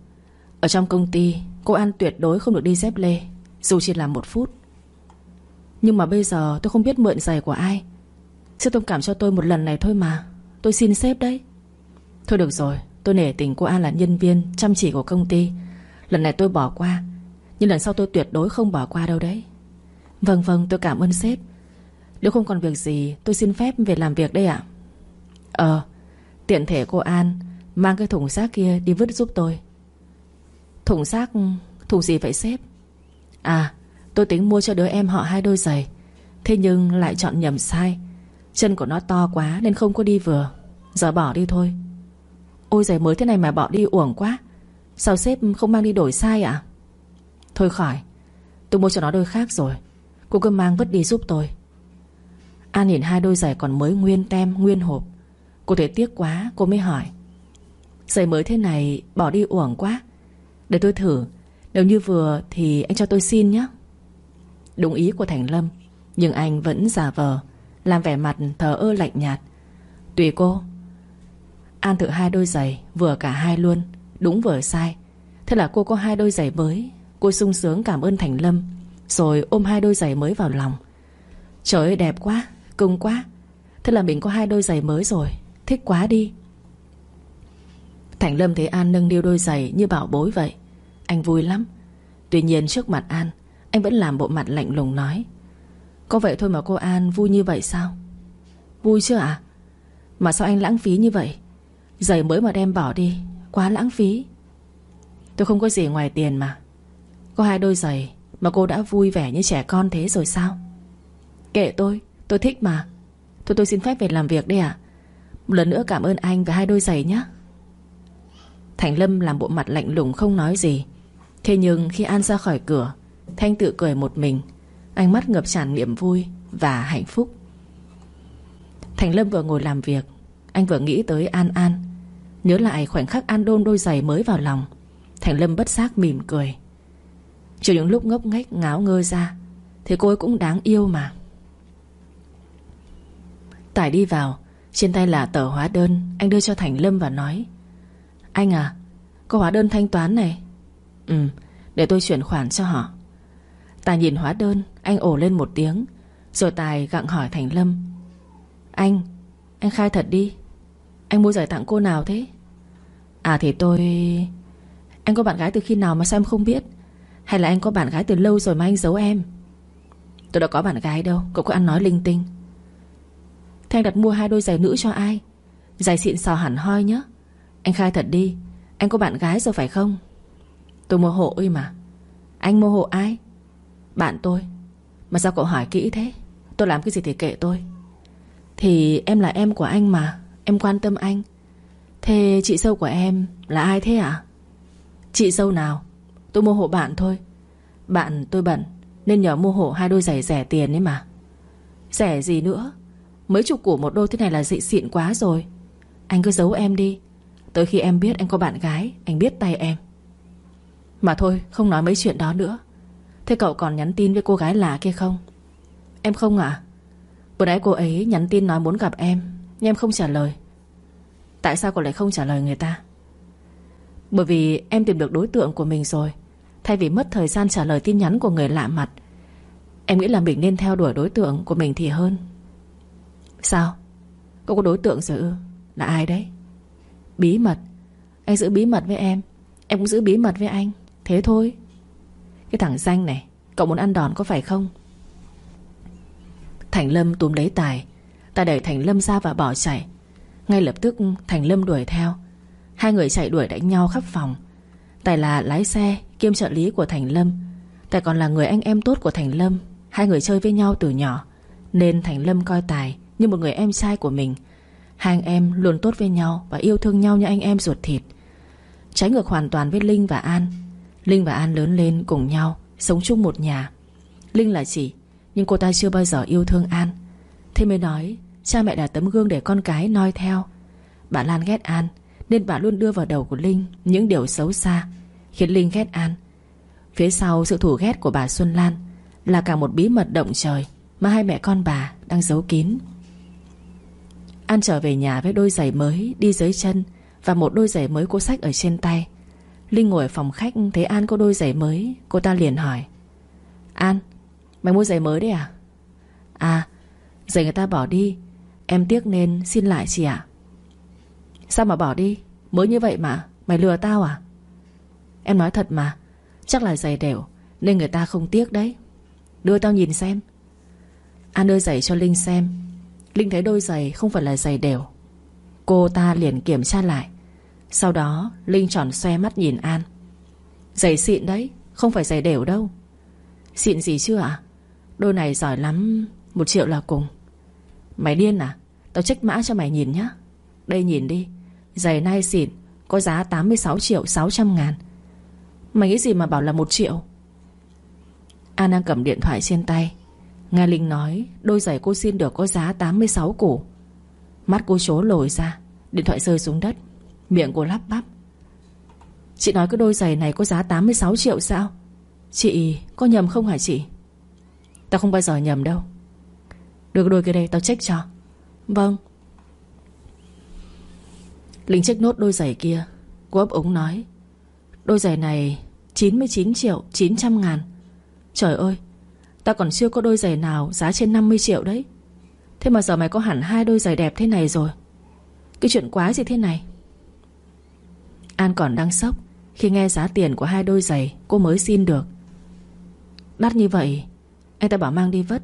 Ở trong công ty, Cô An tuyệt đối không được đi dép lê, Dù chỉ là một phút. Nhưng mà bây giờ tôi không biết mượn giày của ai. Sếp thông cảm cho tôi một lần này thôi mà. Tôi xin sếp đấy. Thôi được rồi, Tôi nể tình cô An là nhân viên, chăm chỉ của công ty. Lần này tôi bỏ qua, Nhưng lần sau tôi tuyệt đối không bỏ qua đâu đấy. Vâng vâng tôi cảm ơn sếp. Nếu không còn việc gì, tôi xin phép về làm việc đây ạ. Ờ Tiện thể cô An Mang cái thùng xác kia đi vứt giúp tôi. Thùng xác, Thùng gì vậy sếp? À tôi tính mua cho đứa em họ hai đôi giày. Thế nhưng lại chọn nhầm sai. Chân của nó to quá nên không có đi vừa. Giờ bỏ đi thôi. Ôi giày mới thế này mà bỏ đi uổng quá. Sao sếp không mang đi đổi sai ạ? Thôi khỏi, Tôi mua cho nó đôi khác rồi. Cô cứ mang vứt đi giúp tôi. An nhìn hai đôi giày còn mới nguyên tem, Nguyên hộp. Cô thấy tiếc quá, cô mới hỏi. Giày mới thế này bỏ đi uổng quá. Để tôi thử, Nếu như vừa thì anh cho tôi xin nhé. Đúng ý của Thành Lâm, Nhưng anh vẫn giả vờ, Làm vẻ mặt thờ ơ lạnh nhạt. Tùy cô. An thử hai đôi giày, Vừa cả hai luôn, Đúng vừa sai. Thế là cô có hai đôi giày mới. Cô sung sướng cảm ơn Thành Lâm, Rồi ôm hai đôi giày mới vào lòng. Trời ơi, đẹp quá, Cưng quá. Thế là mình có hai đôi giày mới rồi, Thích quá đi. Thành Lâm thấy An nâng niu đôi giày như bảo bối vậy. Anh vui lắm. Tuy nhiên trước mặt An, Anh vẫn làm bộ mặt lạnh lùng nói. Có vậy thôi mà cô An vui như vậy sao? Vui chưa ạ? Mà sao anh lãng phí như vậy? Giày mới mà đem bỏ đi, Quá lãng phí. Tôi không có gì ngoài tiền mà. Có hai đôi giày Mà cô đã vui vẻ như trẻ con thế rồi sao? Kệ tôi Tôi thích mà. Thôi tôi xin phép về làm việc đây ạ. Một lần nữa cảm ơn anh về hai đôi giày nhé Thành Lâm làm bộ mặt lạnh lùng không nói gì. Thế nhưng khi An ra khỏi cửa, Thanh tự cười một mình. Ánh mắt ngập tràn niềm vui Và hạnh phúc. Thành Lâm vừa ngồi làm việc, Anh vừa nghĩ tới An An. Nhớ lại khoảnh khắc An đôn đôi giày mới vào lòng, Thành Lâm bất giác mỉm cười. Trừ những lúc ngốc nghếch ngáo ngơ ra, Thì cô ấy cũng đáng yêu mà. Tải đi vào, Trên tay là tờ hóa đơn, Anh đưa cho Thành Lâm và nói anh à Có hóa đơn thanh toán này. Ừ Để tôi chuyển khoản cho họ. Tài nhìn hóa đơn, Anh ổ lên một tiếng, Rồi Tài gặng hỏi Thành Lâm. Anh Anh khai thật đi. Anh mua giải tặng cô nào thế? À thì tôi, Anh có bạn gái từ khi nào mà sao em không biết? Hay là anh có bạn gái từ lâu rồi mà anh giấu em? Tôi đã có bạn gái đâu, Cậu có ăn nói linh tinh. Thanh đặt mua hai đôi giày nữ cho ai? Giày xịn sò hẳn hoi nhá. Anh khai thật đi, Anh có bạn gái rồi phải không? Tôi mua hộ ơi mà. Anh mua hộ ai? Bạn tôi. Mà sao cậu hỏi kỹ thế? Tôi làm cái gì thì kệ tôi. Thì em là em của anh mà, Em quan tâm anh. Thế chị dâu của em là ai thế ạ? Chị dâu nào? Tôi mua hộ bạn thôi. Bạn tôi bận, Nên nhờ mua hộ hai đôi giày rẻ tiền ấy mà. Rẻ gì nữa? Mấy chục củ một đôi thế này là dị xịn quá rồi. Anh cứ giấu em đi. Tới khi em biết anh có bạn gái, Anh biết tay em. Mà thôi, không nói mấy chuyện đó nữa. Thế cậu còn nhắn tin với cô gái lạ kia không? Em không ạ. À? Vừa nãy cô ấy nhắn tin nói muốn gặp em, Nhưng em không trả lời. Tại sao cậu lại không trả lời người ta? Bởi vì em tìm được đối tượng của mình rồi. Thay vì mất thời gian trả lời tin nhắn của người lạ mặt, Em nghĩ là mình nên theo đuổi đối tượng của mình thì hơn. Sao? Cậu có đối tượng rồi ư? Là ai đấy? Bí mật. Anh giữ bí mật với em. Em cũng giữ bí mật với anh. Thế thôi. Cái thằng danh này, Cậu muốn ăn đòn có phải không? Thành Lâm túm lấy Tài. Tài đẩy Thành Lâm ra và bỏ chạy. Ngay lập tức, Thành Lâm đuổi theo. Hai người chạy đuổi đánh nhau khắp phòng. Tài là lái xe, kiêm trợ lý của Thành Lâm. Tài còn là người anh em tốt của Thành Lâm. Hai người chơi với nhau từ nhỏ, Nên Thành Lâm coi Tài như một người em trai của mình. Hai anh em luôn tốt với nhau Và yêu thương nhau như anh em ruột thịt. Trái ngược hoàn toàn với Linh và An, Linh và An lớn lên cùng nhau, Sống chung một nhà. Linh là chị Nhưng cô ta chưa bao giờ yêu thương An. Thế mới nói, Cha mẹ là tấm gương để con cái noi theo. Bà Lan ghét An, Nên bà luôn đưa vào đầu của Linh Những điều xấu xa, Khiến Linh ghét An. Phía sau sự thù ghét của bà Xuân Lan Là cả một bí mật động trời Mà hai mẹ con bà đang giấu kín. An trở về nhà với đôi giày mới Đi dưới chân Và một đôi giày mới cô sách ở trên tay. Linh ngồi ở phòng khách thấy An có đôi giày mới, Cô ta liền hỏi. An, Mày mua giày mới đấy à? À Giày người ta bỏ đi. Em tiếc nên xin lại chị ạ. Sao mà bỏ đi? Mới như vậy mà, Mày lừa tao à? Em nói thật mà, Chắc là giày đều, Nên người ta không tiếc đấy. Đưa tao nhìn xem. An đưa giày cho Linh xem. Linh thấy đôi giày không phải là giày đều. Cô ta liền kiểm tra lại. Sau đó, Linh tròn xoe mắt nhìn An. Giày xịn đấy, Không phải giày đều đâu. Xịn gì chưa ạ? Đôi này giỏi lắm, Một triệu là cùng. Mày điên à? Tao check mã cho mày nhìn nhá. Đây nhìn đi, Giày nai xịn, Có giá 86 triệu 600 ngàn. Mày nghĩ gì mà bảo là một triệu? An đang cầm điện thoại trên tay. Nghe Linh nói, Đôi giày cô xin được có giá 86 củ. Mắt cô chố lồi ra, Điện thoại rơi xuống đất, Miệng cô lắp bắp. Chị nói cái đôi giày này có giá 86 triệu sao? Chị có nhầm không hả chị? Tao không bao giờ nhầm đâu. Được đôi kia đây, tao check cho. Vâng. Linh check nốt đôi giày kia. Cô ấp ống nói, Đôi giày này 99 triệu 900 ngàn. Trời ơi Tao còn chưa có đôi giày nào giá trên 50 triệu đấy. Thế mà giờ mày có hẳn hai đôi giày đẹp thế này rồi. Cái chuyện quá gì thế này? An còn đang sốc Khi nghe giá tiền của hai đôi giày Cô mới xin được. Đắt như vậy, Anh ta bảo mang đi vất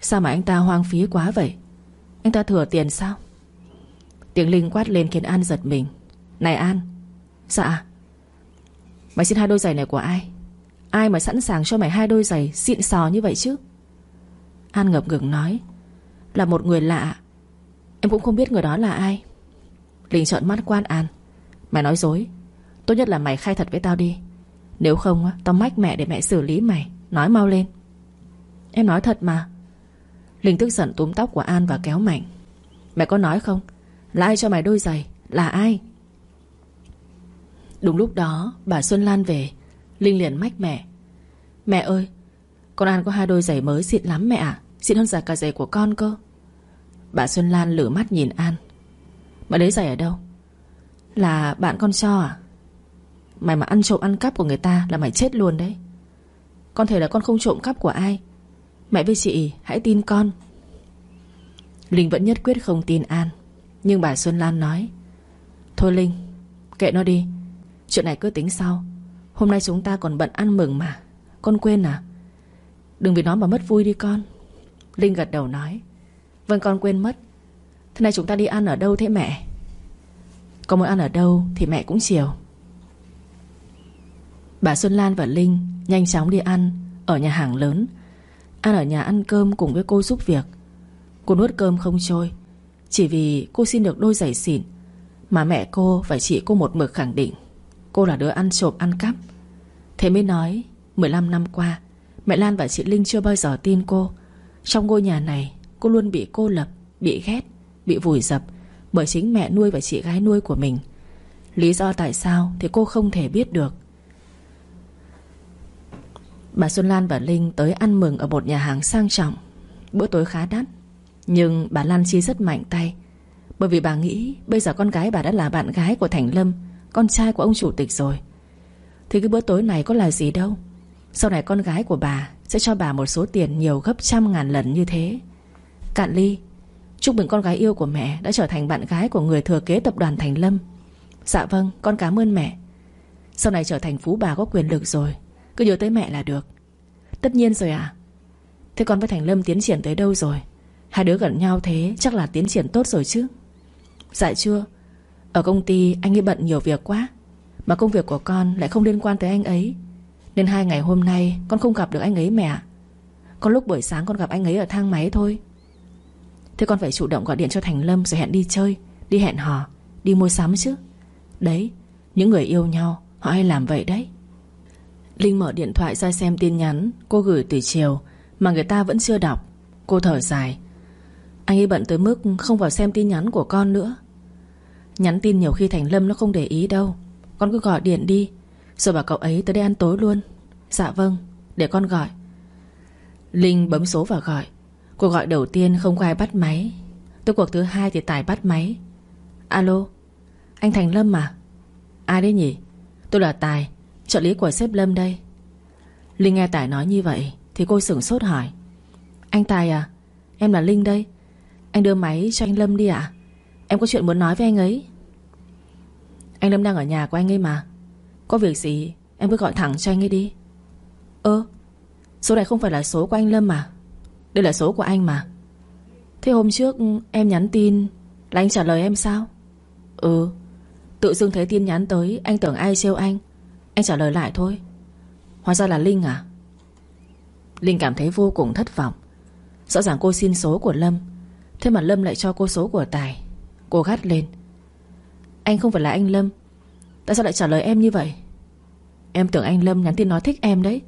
Sao mà anh ta hoang phí quá vậy? Anh ta thừa tiền sao? Tiếng Linh quát lên khiến An giật mình. Này An. Dạ. Mày xin hai đôi giày này của ai? Ai mà sẵn sàng cho mày hai đôi giày Xịn sò như vậy chứ? An ngập ngừng nói, Là một người lạ. Em cũng không biết người đó là ai. Linh trợn mắt quan An, Mày nói dối. Tốt nhất là mày khai thật với tao đi. Nếu không tao mách mẹ để mẹ xử lý mày. Nói mau lên. Em nói thật mà. Linh tức giận túm tóc của An và kéo mạnh, Mẹ có nói không? Là ai cho mày đôi giày? Là ai? Đúng lúc đó, bà Xuân Lan về Linh liền mách mẹ. Mẹ ơi, Con An có hai đôi giày mới xịn lắm mẹ ạ. Xịn hơn cả giày của con cơ. Bà Xuân Lan lửa mắt nhìn An. Mà đấy giày ở đâu? Là bạn con cho à? Mày mà ăn trộm ăn cắp của người ta Là mày chết luôn đấy. Con thể là con không trộm cắp của ai. Mẹ với chị hãy tin con. Linh vẫn nhất quyết không tin An. Nhưng bà Xuân Lan nói, Thôi Linh, Kệ nó đi. Chuyện này cứ tính sau. Hôm nay chúng ta còn bận ăn mừng mà. Con quên à? Đừng vì nó mà mất vui đi con. Linh gật đầu nói. Vâng con quên mất. Thế này chúng ta đi ăn ở đâu thế mẹ? Con muốn ăn ở đâu thì mẹ cũng chiều. Bà Xuân Lan và Linh Nhanh chóng đi ăn Ở nhà hàng lớn. Ăn ở nhà ăn cơm cùng với cô giúp việc. Cô nuốt cơm không trôi. Chỉ vì cô xin được đôi giày xịn. Mà mẹ cô và chị cô một mực khẳng định. Cô là đứa ăn trộm ăn cắp. Thế mới nói 15 năm qua Mẹ Lan và chị Linh chưa bao giờ tin cô. Trong ngôi nhà này Cô luôn bị cô lập, bị ghét, bị vùi dập Bởi chính mẹ nuôi và chị gái nuôi của mình. Lý do tại sao Thì cô không thể biết được. Bà Xuân Lan và Linh tới ăn mừng Ở một nhà hàng sang trọng. Bữa tối khá đắt Nhưng bà Lan Chi rất mạnh tay. Bởi vì bà nghĩ Bây giờ con gái bà đã là bạn gái của Thành Lâm Con trai của ông chủ tịch rồi. Thì cái bữa tối này có là gì đâu. Sau này con gái của bà Sẽ cho bà một số tiền nhiều gấp trăm ngàn lần như thế. Cạn ly, Chúc mừng con gái yêu của mẹ Đã trở thành bạn gái của người thừa kế tập đoàn Thành Lâm. Dạ vâng con cảm ơn mẹ. Sau này trở thành phú bà có quyền lực rồi, Cứ nhớ tới mẹ là được. Tất nhiên rồi à Thế con với Thành Lâm tiến triển tới đâu rồi? Hai đứa gần nhau thế, chắc là tiến triển tốt rồi chứ. Dạ chưa. Ở công ty anh ấy bận nhiều việc quá. Mà công việc của con lại không liên quan tới anh ấy. Nên hai ngày hôm nay, Con không gặp được anh ấy mẹ. Có lúc buổi sáng con gặp anh ấy ở thang máy thôi. Thế con phải chủ động gọi điện cho Thành Lâm Rồi hẹn đi chơi, Đi hẹn hò, Đi mua sắm chứ. Đấy, Những người yêu nhau, Họ hay làm vậy đấy. Linh mở điện thoại ra xem tin nhắn Cô gửi từ chiều Mà người ta vẫn chưa đọc. Cô thở dài. Anh ấy bận tới mức không vào xem tin nhắn của con nữa. Nhắn tin nhiều khi Thành Lâm nó không để ý đâu. Con cứ gọi điện đi. Rồi bảo cậu ấy tới đây ăn tối luôn. Dạ vâng Để con gọi. Linh bấm số và gọi. Cuộc gọi đầu tiên không có ai bắt máy. Tới cuộc thứ hai thì Tài bắt máy. Alo, Anh Thành Lâm à? Ai đấy nhỉ? Tôi là Tài, Trợ lý của sếp Lâm đây. Linh nghe Tài nói như vậy Thì cô sửng sốt hỏi. Anh Tài à Em là Linh đây. Anh đưa máy cho anh Lâm đi ạ. Em có chuyện muốn nói với anh ấy. Anh Lâm đang ở nhà của anh ấy mà. Có việc gì, em cứ gọi thẳng cho anh ấy đi. Ơ, Số này không phải là số của anh Lâm mà. Đây là số của anh mà. Thế hôm trước em nhắn tin Là anh trả lời em sao? Ừ Tự dưng thấy tin nhắn tới, Anh tưởng ai trêu anh. Anh trả lời lại thôi. Hóa ra là Linh à? Linh cảm thấy vô cùng thất vọng. Rõ ràng cô xin số của Lâm, Thế mà Lâm lại cho cô số của Tài. Cô gắt lên. Anh không phải là anh Lâm. Tại sao lại trả lời em như vậy? Em tưởng anh Lâm nhắn tin nói thích em đấy.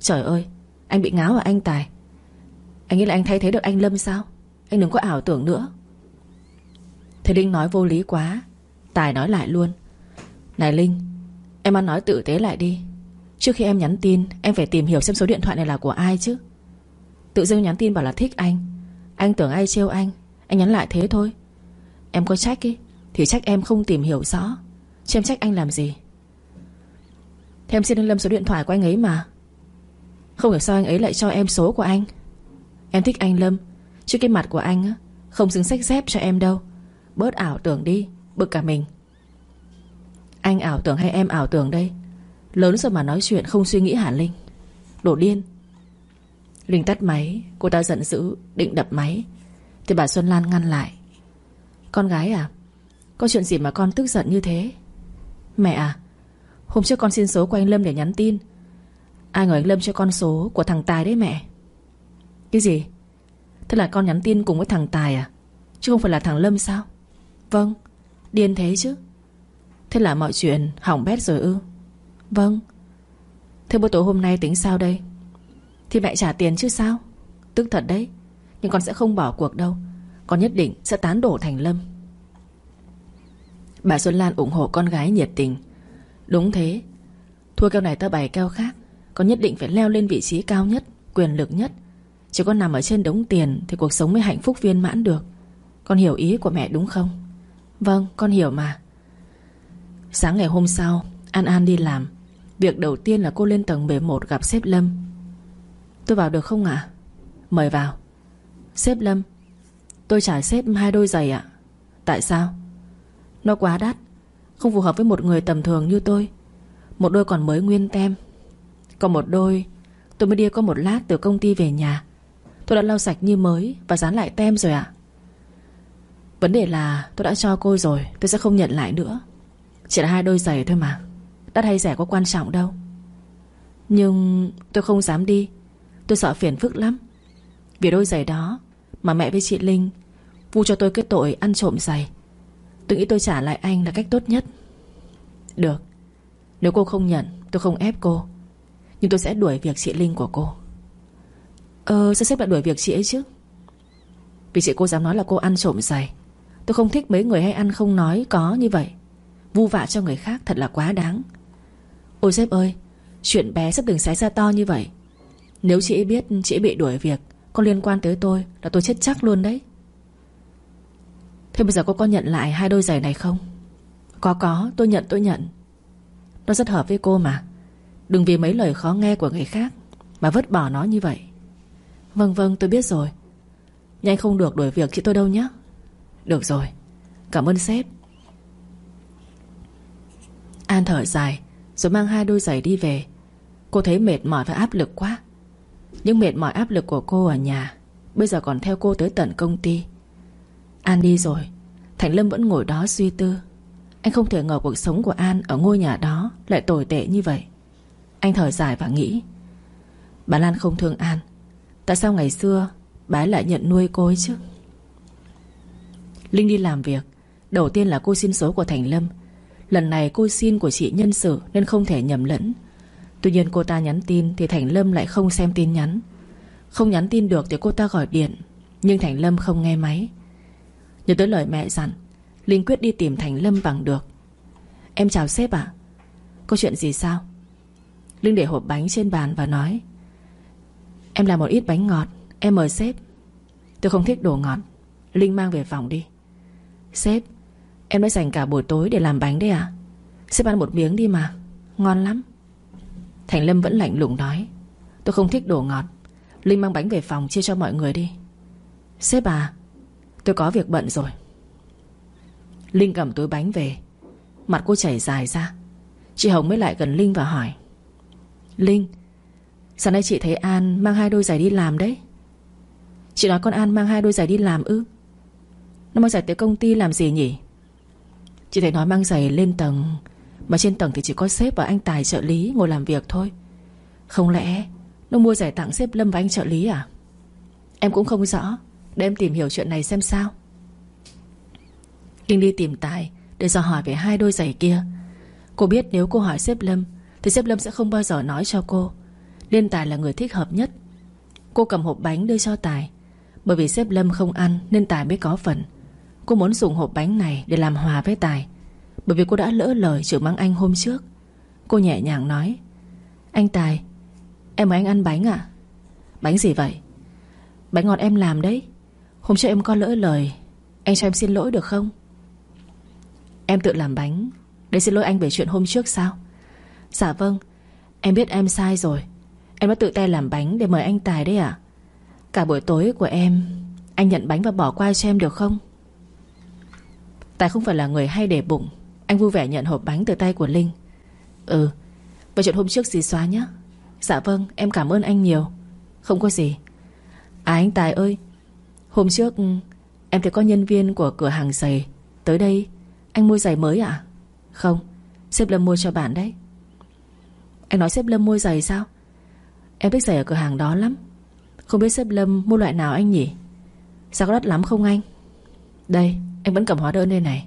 Trời ơi, Anh bị ngáo à anh Tài. Anh nghĩ là anh thay thế được anh Lâm sao? Anh đừng có ảo tưởng nữa. Thế Linh nói vô lý quá. Tài nói lại luôn. Này Linh, Em ăn nói tử tế lại đi. Trước khi em nhắn tin, Em phải tìm hiểu xem số điện thoại này là của ai chứ. Tự dưng nhắn tin bảo là thích anh. Anh tưởng ai trêu anh. Anh nhắn lại thế thôi. Em có trách ý. Thì trách em không tìm hiểu rõ. Chứ em trách anh làm gì. Thế em xin anh Lâm số điện thoại của anh ấy mà. Không hiểu sao anh ấy lại cho em số của anh. Em thích anh Lâm. Chứ cái mặt của anh á, Không xứng sách dép cho em đâu. Bớt ảo tưởng đi, Bực cả mình. Anh ảo tưởng hay em ảo tưởng đây? Lớn rồi mà nói chuyện không suy nghĩ hả Linh? Đổ điên. Linh tắt máy, Cô ta giận dữ, định đập máy. Thì bà Xuân Lan ngăn lại. Con gái à có chuyện gì mà con tức giận như thế? Mẹ à Hôm trước con xin số của anh Lâm để nhắn tin. Ai ngờ anh Lâm cho con số của thằng Tài đấy mẹ. Cái gì? Thế là con nhắn tin cùng với thằng Tài à? Chứ không phải là thằng Lâm sao? Vâng Điên thế chứ. Thế là mọi chuyện hỏng bét rồi ư? Vâng. Thế buổi tối hôm nay tính sao đây? Thì mẹ trả tiền chứ sao? Tức thật đấy, Nhưng con sẽ không bỏ cuộc đâu. Con nhất định sẽ tán đổ thành Lâm. Bà Xuân Lan ủng hộ con gái nhiệt tình. Đúng thế. Thua keo này tớ bày keo khác, Con nhất định phải leo lên vị trí cao nhất, Quyền lực nhất. Chỉ con nằm ở trên đống tiền Thì cuộc sống mới hạnh phúc viên mãn được. Con hiểu ý của mẹ đúng không? Vâng con hiểu mà. Sáng ngày hôm sau, An An đi làm. Việc đầu tiên là cô lên tầng 11 gặp sếp Lâm. Tôi vào được không ạ? Mời vào. Sếp Lâm, Tôi trả sếp hai đôi giày ạ. Tại sao? Nó quá đắt, Không phù hợp với một người tầm thường như tôi. Một đôi còn mới nguyên tem. Còn một đôi, Tôi mới đi có một lát từ công ty về nhà. Tôi đã lau sạch như mới Và dán lại tem rồi ạ. Vấn đề là tôi đã cho cô rồi, Tôi sẽ không nhận lại nữa. Chỉ là hai đôi giày thôi mà, Đắt hay rẻ có quan trọng đâu. Nhưng tôi không dám đi, Tôi sợ phiền phức lắm. Vì đôi giày đó Mà mẹ với chị Linh Vu cho tôi cái tội ăn trộm giày. Tôi nghĩ tôi trả lại anh là cách tốt nhất. Được. Nếu cô không nhận, tôi không ép cô. Nhưng tôi sẽ đuổi việc chị Linh của cô. Ờ sao xếp lại đuổi việc chị ấy chứ? Vì chị cô dám nói là cô ăn trộm giày. Tôi không thích mấy người hay ăn không nói có như vậy. Vu vạ cho người khác thật là quá đáng. Ôi sếp ơi, Chuyện bé sắp đừng xé ra to như vậy. Nếu chị biết chị bị đuổi việc Có liên quan tới tôi là tôi chết chắc luôn đấy. Thế bây giờ cô có nhận lại hai đôi giày này không? Có có, tôi nhận tôi nhận. Nó rất hợp với cô mà. Đừng vì mấy lời khó nghe của người khác Mà vứt bỏ nó như vậy. Vâng vâng tôi biết rồi. Nhanh không được đuổi việc chị tôi đâu nhé. Được rồi. Cảm ơn sếp. An thở dài, Rồi mang hai đôi giày đi về. Cô thấy mệt mỏi và áp lực quá. Những mệt mỏi áp lực của cô ở nhà, Bây giờ còn theo cô tới tận công ty. An đi rồi. Thành Lâm vẫn ngồi đó suy tư. Anh không thể ngờ cuộc sống của An Ở ngôi nhà đó lại tồi tệ như vậy. Anh thở dài và nghĩ, Bà Lan không thương An. Tại sao ngày xưa bà lại nhận nuôi cô ấy chứ? Linh đi làm việc. Đầu tiên là cô xin số của Thành Lâm. Lần này cô xin của chị nhân sự Nên không thể nhầm lẫn. Tuy nhiên cô ta nhắn tin Thì Thành Lâm lại không xem tin nhắn. Không nhắn tin được thì cô ta gọi điện, Nhưng Thành Lâm không nghe máy. Nhớ tới lời mẹ dặn, Linh quyết đi tìm Thành Lâm bằng được. Em chào sếp ạ. Có chuyện gì sao? Linh để hộp bánh trên bàn và nói, Em làm một ít bánh ngọt, Em mời sếp. Tôi không thích đồ ngọt, Linh mang về phòng đi. Sếp, Em đã dành cả buổi tối để làm bánh đấy à Sếp ăn một miếng đi mà, Ngon lắm. Thành Lâm vẫn lạnh lùng nói, Tôi không thích đồ ngọt, Linh mang bánh về phòng chia cho mọi người đi. Sếp à Tôi có việc bận rồi. Linh cầm túi bánh về. Mặt cô chảy dài ra. Chị Hồng mới lại gần Linh và hỏi. Linh Sáng nay chị thấy An mang hai đôi giày đi làm đấy. Chị nói con An mang hai đôi giày đi làm ư? Nó mang giày tới công ty làm gì nhỉ? Chị thấy nói mang giày lên tầng, Mà trên tầng thì chỉ có sếp và anh Tài trợ lý Ngồi làm việc thôi. Không lẽ nó mua giày tặng sếp Lâm và anh trợ lý à? Em cũng không rõ. Để em tìm hiểu chuyện này xem sao. Linh đi tìm Tài Để dò hỏi về hai đôi giày kia. Cô biết nếu cô hỏi sếp Lâm, Thì sếp Lâm sẽ không bao giờ nói cho cô. Nên Tài là người thích hợp nhất. Cô cầm hộp bánh đưa cho Tài. Bởi vì sếp Lâm không ăn, Nên Tài mới có phần. Cô muốn dùng hộp bánh này để làm hòa với Tài. Bởi vì cô đã lỡ lời chửi mắng anh hôm trước. Cô nhẹ nhàng nói, Anh Tài, Em mời anh ăn bánh à Bánh gì vậy? Bánh ngọt em làm đấy. Hôm trước em có lỡ lời, Anh cho em xin lỗi được không? Em tự làm bánh, Để xin lỗi anh về chuyện hôm trước sao? Dạ vâng Em biết em sai rồi. Em đã tự tay làm bánh để mời anh Tài đấy à Cả buổi tối của em, Anh nhận bánh và bỏ qua cho em được không? Tài không phải là người hay để bụng, Anh vui vẻ nhận hộp bánh từ tay của Linh. Ừ về chuyện hôm trước gì xóa nhé Dạ vâng em cảm ơn anh nhiều. Không có gì. À anh Tài ơi Hôm trước, em thấy có nhân viên của cửa hàng giày. Tới đây, Anh mua giày mới à? Không, Sếp Lâm mua cho bạn đấy. Anh nói sếp Lâm mua giày sao? Em thích giày ở cửa hàng đó lắm. Không biết sếp Lâm mua loại nào anh nhỉ? Sao có đắt lắm không anh? Đây, anh vẫn cầm hóa đơn đây này.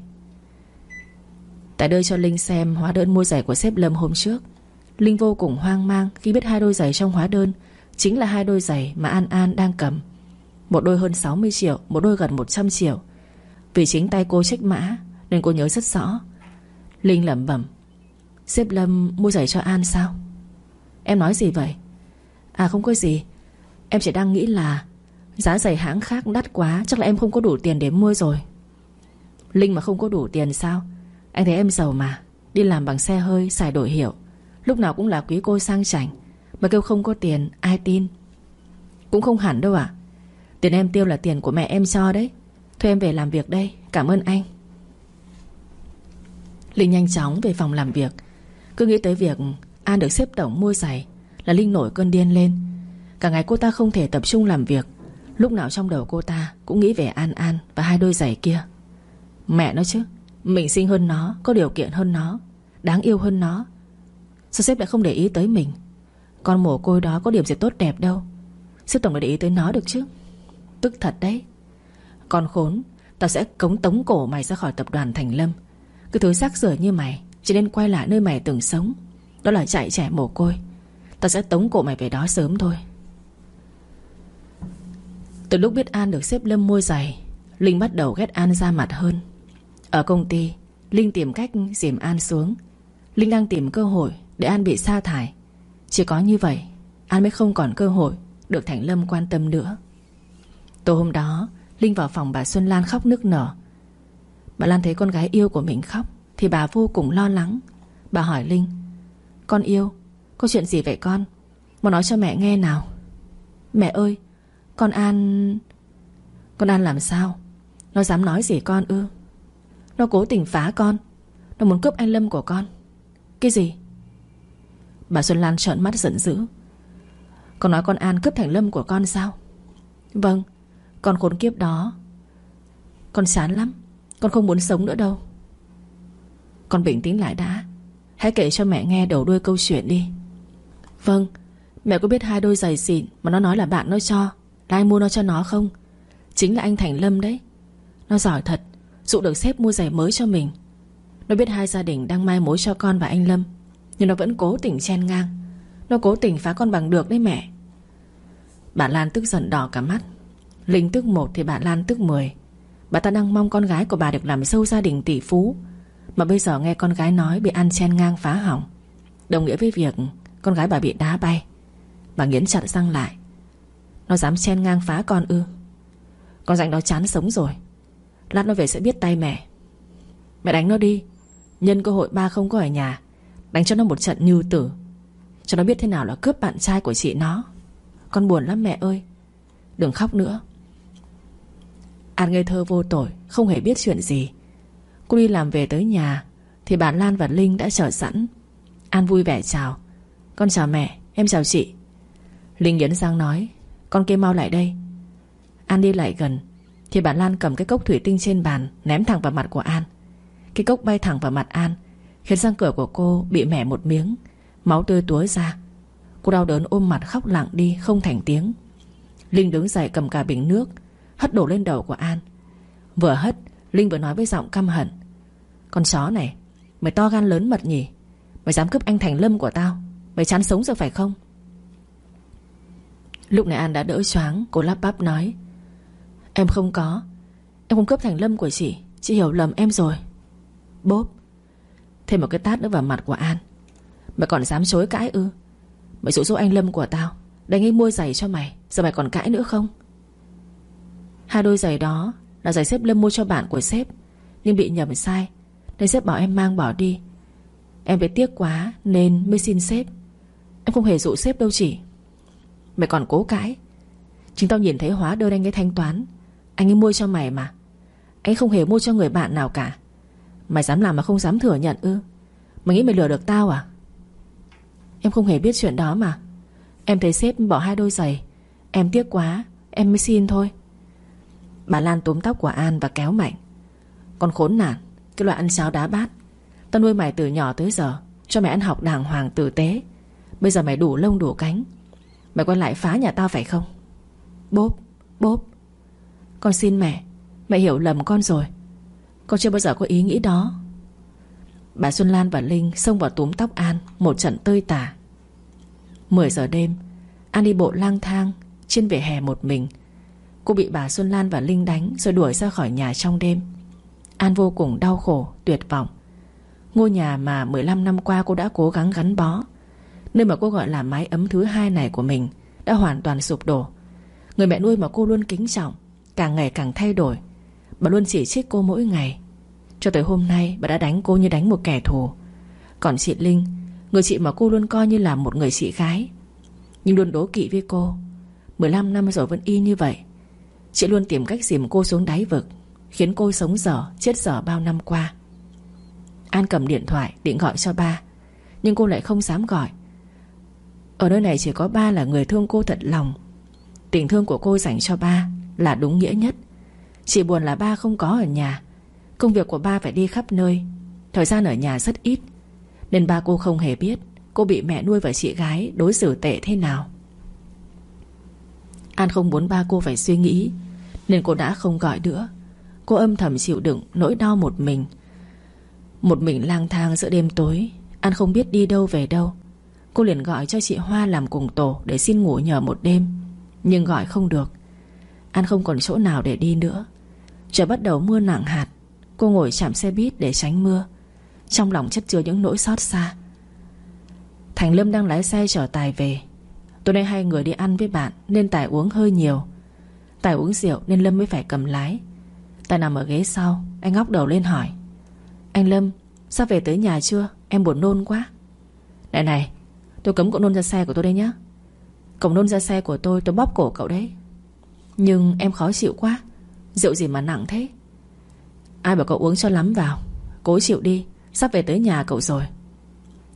Tại đưa cho Linh xem hóa đơn mua giày của sếp Lâm hôm trước. Linh vô cùng hoang mang khi biết hai đôi giày trong hóa đơn Chính là hai đôi giày mà An An đang cầm. Một đôi hơn 60 triệu, Một đôi gần 100 triệu. Vì chính tay cô trách mã, Nên cô nhớ rất rõ. Linh lẩm bẩm xếp Lâm mua giày cho An sao? Em nói gì vậy? À không có gì. Em chỉ đang nghĩ là Giá giày hãng khác đắt quá, Chắc là em không có đủ tiền để mua rồi. Linh mà không có đủ tiền sao? Anh thấy em giàu mà. Đi làm bằng xe hơi, xài đổi hiệu. Lúc nào cũng là quý cô sang chảnh. Mà kêu không có tiền, ai tin? Cũng không hẳn đâu ạ. Tiền em tiêu là tiền của mẹ em cho đấy. Thôi em về làm việc đây. Cảm ơn anh. Linh nhanh chóng về phòng làm việc. Cứ nghĩ tới việc An được xếp tổng mua giày Là Linh nổi cơn điên lên. Cả ngày cô ta không thể tập trung làm việc. Lúc nào trong đầu cô ta cũng nghĩ về An An Và hai đôi giày kia. Mẹ nó chứ, Mình sinh hơn nó, Có điều kiện hơn nó, Đáng yêu hơn nó. Sao sếp lại không để ý tới mình? Con mồ côi đó có điểm gì tốt đẹp đâu. Sếp tổng lại để ý tới nó được chứ. Tức thật đấy. Con khốn, Tao sẽ cống tống cổ mày ra khỏi tập đoàn Thành Lâm. Cứ thứ xác rửa như mày, Chỉ nên quay lại nơi mày từng sống. Đó là chạy trẻ mồ côi. Tao sẽ tống cổ mày về đó sớm thôi. Từ lúc biết An được xếp Lâm mua giày, Linh bắt đầu ghét An ra mặt hơn. Ở công ty, Linh tìm cách dìm An xuống. Linh đang tìm cơ hội để An bị sa thải. Chỉ có như vậy, An mới không còn cơ hội Được Thành Lâm quan tâm nữa. Tối hôm đó Linh vào phòng bà Xuân Lan khóc nức nở. Bà Lan thấy con gái yêu của mình khóc Thì bà vô cùng lo lắng. Bà hỏi Linh Con yêu, có chuyện gì vậy con? Mà nói cho mẹ nghe nào. Mẹ ơi, con An Con An làm sao? Nó dám nói gì con ư? Nó cố tình phá con Nó muốn cướp anh Lâm của con. Cái gì? Bà Xuân Lan trợn mắt giận dữ. Con nói con An cướp Thành Lâm của con sao? Vâng con khốn kiếp đó. Con chán lắm. Con không muốn sống nữa đâu. Con bình tĩnh lại đã. Hãy kể cho mẹ nghe đầu đuôi câu chuyện đi. Vâng Mẹ có biết hai đôi giày xịn Mà nó nói là bạn nó cho, Là ai mua nó cho nó không? Chính là anh Thành Lâm đấy. Nó giỏi thật, Dụ được sếp mua giày mới cho mình. Nó biết hai gia đình đang mai mối cho con và anh Lâm, Nhưng nó vẫn cố tình chen ngang. Nó cố tình phá con bằng được đấy mẹ. Bà Lan tức giận đỏ cả mắt. Linh tức một thì bà Lan tức mười. Bà ta đang mong con gái của bà được làm sâu gia đình tỷ phú. Mà bây giờ nghe con gái nói Bị ăn chen ngang phá hỏng. Đồng nghĩa với việc con gái bà bị đá bay. Bà nghiến chặt răng lại. Nó dám chen ngang phá con ư? Con rảnh đó chán sống rồi. Lát nó về sẽ biết tay mẹ. Mẹ đánh nó đi. Nhân cơ hội ba không có ở nhà. Đánh cho nó một trận như tử. Cho nó biết thế nào là cướp bạn trai của chị nó. Con buồn lắm mẹ ơi. Đừng khóc nữa. An ngây thơ vô tội Không hề biết chuyện gì. Cô đi làm về tới nhà Thì bà Lan và Linh đã chờ sẵn. An vui vẻ chào. Con chào mẹ, em chào chị. Linh nghiến sang nói Con kia mau lại đây. An đi lại gần Thì bà Lan cầm cái cốc thủy tinh trên bàn Ném thẳng vào mặt của An. Cái cốc bay thẳng vào mặt An Khiến răng cửa của cô bị mẻ một miếng Máu tươi túa ra. Cô đau đớn ôm mặt khóc lặng đi không thành tiếng. Linh đứng dậy cầm cả bình nước Hất đổ lên đầu của An. Vừa hất, Linh vừa nói với giọng căm hận. Con chó này, Mày to gan lớn mật nhỉ? Mày dám cướp anh Thành Lâm của tao? Mày chán sống rồi phải không? Lúc này An đã đỡ choáng, Cô lắp bắp nói. Em không có. Em không cướp Thành Lâm của chị. Chị hiểu lầm em rồi. Bốp. Thêm một cái tát nữa vào mặt của An. Mày còn dám chối cãi ư? Mày dụ dỗ anh Lâm của tao, Đánh anh mua giày cho mày, Giờ mày còn cãi nữa không? Hai đôi giày đó Là giày xếp Lâm mua cho bạn của sếp, Nhưng bị nhầm sai, Nên sếp bảo em mang bỏ đi. Em thấy tiếc quá nên mới xin sếp. Em không hề dụ sếp đâu chỉ Mày còn cố cãi. Chính tao nhìn thấy hóa đơn anh ấy thanh toán, Anh ấy mua cho mày mà. Anh không hề mua cho người bạn nào cả. Mày dám làm mà không dám thừa nhận ư? Mày nghĩ mày lừa được tao à? Em không hề biết chuyện đó mà. Em thấy sếp bỏ hai đôi giày. Em tiếc quá, Em mới xin thôi. Bà Lan túm tóc của An và kéo mạnh. Con khốn nạn Cái loại ăn cháo đá bát. Tao nuôi mày từ nhỏ tới giờ Cho mày ăn học đàng hoàng tử tế. Bây giờ mày đủ lông đủ cánh. Mày quay lại phá nhà tao phải không? Bốp, bốp. Con xin mẹ Mẹ hiểu lầm con rồi. Con chưa bao giờ có ý nghĩ đó. Bà Xuân Lan và Linh xông vào túm tóc An Một trận tơi tả. 10 giờ đêm An đi bộ lang thang Trên vỉa hè một mình. Cô bị bà Xuân Lan và Linh đánh Rồi đuổi ra khỏi nhà trong đêm. An vô cùng đau khổ, tuyệt vọng. Ngôi nhà mà 15 năm qua cô đã cố gắng gắn bó Nơi mà cô gọi là mái ấm thứ hai này của mình Đã hoàn toàn sụp đổ. Người mẹ nuôi mà cô luôn kính trọng Càng ngày càng thay đổi. Bà luôn chỉ trích cô mỗi ngày. Cho tới hôm nay bà đã đánh cô như đánh một kẻ thù. Còn chị Linh Người chị mà cô luôn coi như là một người chị gái. Nhưng luôn đố kỵ với cô. 15 năm rồi vẫn y như vậy. Chị luôn tìm cách dìm cô xuống đáy vực, Khiến cô sống dở, Chết dở bao năm qua. An cầm điện thoại, định gọi cho ba, Nhưng cô lại không dám gọi. Ở nơi này chỉ có ba là người thương cô thật lòng. Tình thương của cô dành cho ba Là đúng nghĩa nhất. Chỉ buồn là ba không có ở nhà. Công việc của ba phải đi khắp nơi. Thời gian ở nhà rất ít, Nên ba cô không hề biết Cô bị mẹ nuôi và chị gái đối xử tệ thế nào. An không muốn ba cô phải suy nghĩ, Nên cô đã không gọi nữa. Cô âm thầm chịu đựng, nỗi đau một mình. Một mình lang thang giữa đêm tối, An không biết đi đâu về đâu. Cô liền gọi cho chị Hoa làm cùng tổ Để xin ngủ nhờ một đêm, Nhưng gọi không được. An không còn chỗ nào để đi nữa. Trời bắt đầu mưa nặng hạt, Cô ngồi chạm xe buýt để tránh mưa. Trong lòng chất chứa những nỗi xót xa. Thành Lâm đang lái xe chở Tài về. Tối nay hai người đi ăn với bạn Nên Tài uống hơi nhiều. Tài uống rượu nên Lâm mới phải cầm lái. Tài nằm ở ghế sau, Anh ngóc đầu lên hỏi. Anh Lâm, sao về tới nhà chưa? Em buồn nôn quá. Này này, tôi cấm cậu nôn ra xe của tôi đây nhé Cậu nôn ra xe của tôi tôi bóp cổ cậu đấy. Nhưng em khó chịu quá. Rượu gì mà nặng thế? Ai bảo cậu uống cho lắm vào? Cố chịu đi, Sắp về tới nhà cậu rồi.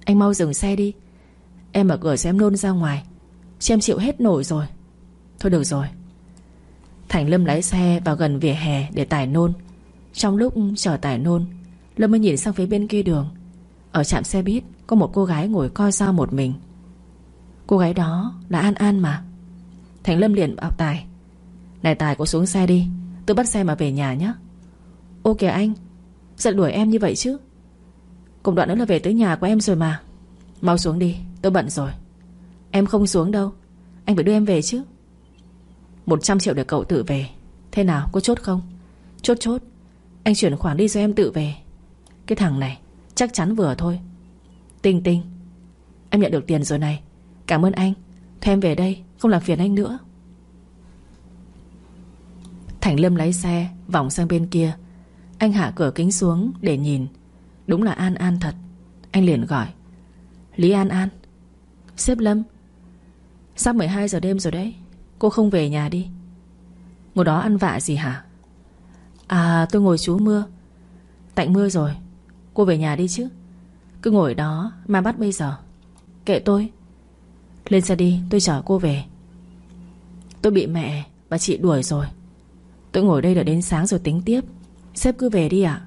Anh mau dừng xe đi. Em mở cửa xem nôn ra ngoài. Chứ em chịu hết nổi rồi. Thôi được rồi. Thành Lâm lái xe vào gần vỉa hè để tải nôn. Trong lúc chờ tải nôn, Lâm mới nhìn sang phía bên kia đường. Ở trạm xe buýt, Có một cô gái ngồi coi sao một mình. Cô gái đó là An An mà. Thành Lâm liền bảo Tài, Này Tài, cô xuống xe đi. Tôi bắt xe mà về nhà nhé Ô kìa anh, Giận đuổi em như vậy chứ? Cùng đoạn nữa là về tới nhà của em rồi mà. Mau xuống đi tôi bận rồi. Em không xuống đâu. Anh phải đưa em về chứ. 100 triệu để cậu tự về. Thế nào, có chốt không? Chốt chốt. Anh chuyển khoản đi cho em tự về. Cái thằng này, chắc chắn vừa thôi. Tinh tinh. Em nhận được tiền rồi này. Cảm ơn anh. Thôi em về đây, Không làm phiền anh nữa. Thành Lâm lái xe, Vòng sang bên kia. Anh hạ cửa kính xuống để nhìn. Đúng là An An thật. Anh liền gọi. Lý An An. Sếp Lâm Sắp 12 giờ đêm rồi đấy. Cô không về nhà đi. Ngồi đó ăn vạ gì hả? À tôi ngồi chú mưa. Tạnh mưa rồi. Cô về nhà đi chứ. Cứ ngồi đó mà bắt bây giờ. Kệ tôi. Lên xe đi, tôi chở cô về. Tôi bị mẹ và chị đuổi rồi. Tôi ngồi đây đợi đến sáng rồi tính tiếp. Sếp cứ về đi ạ.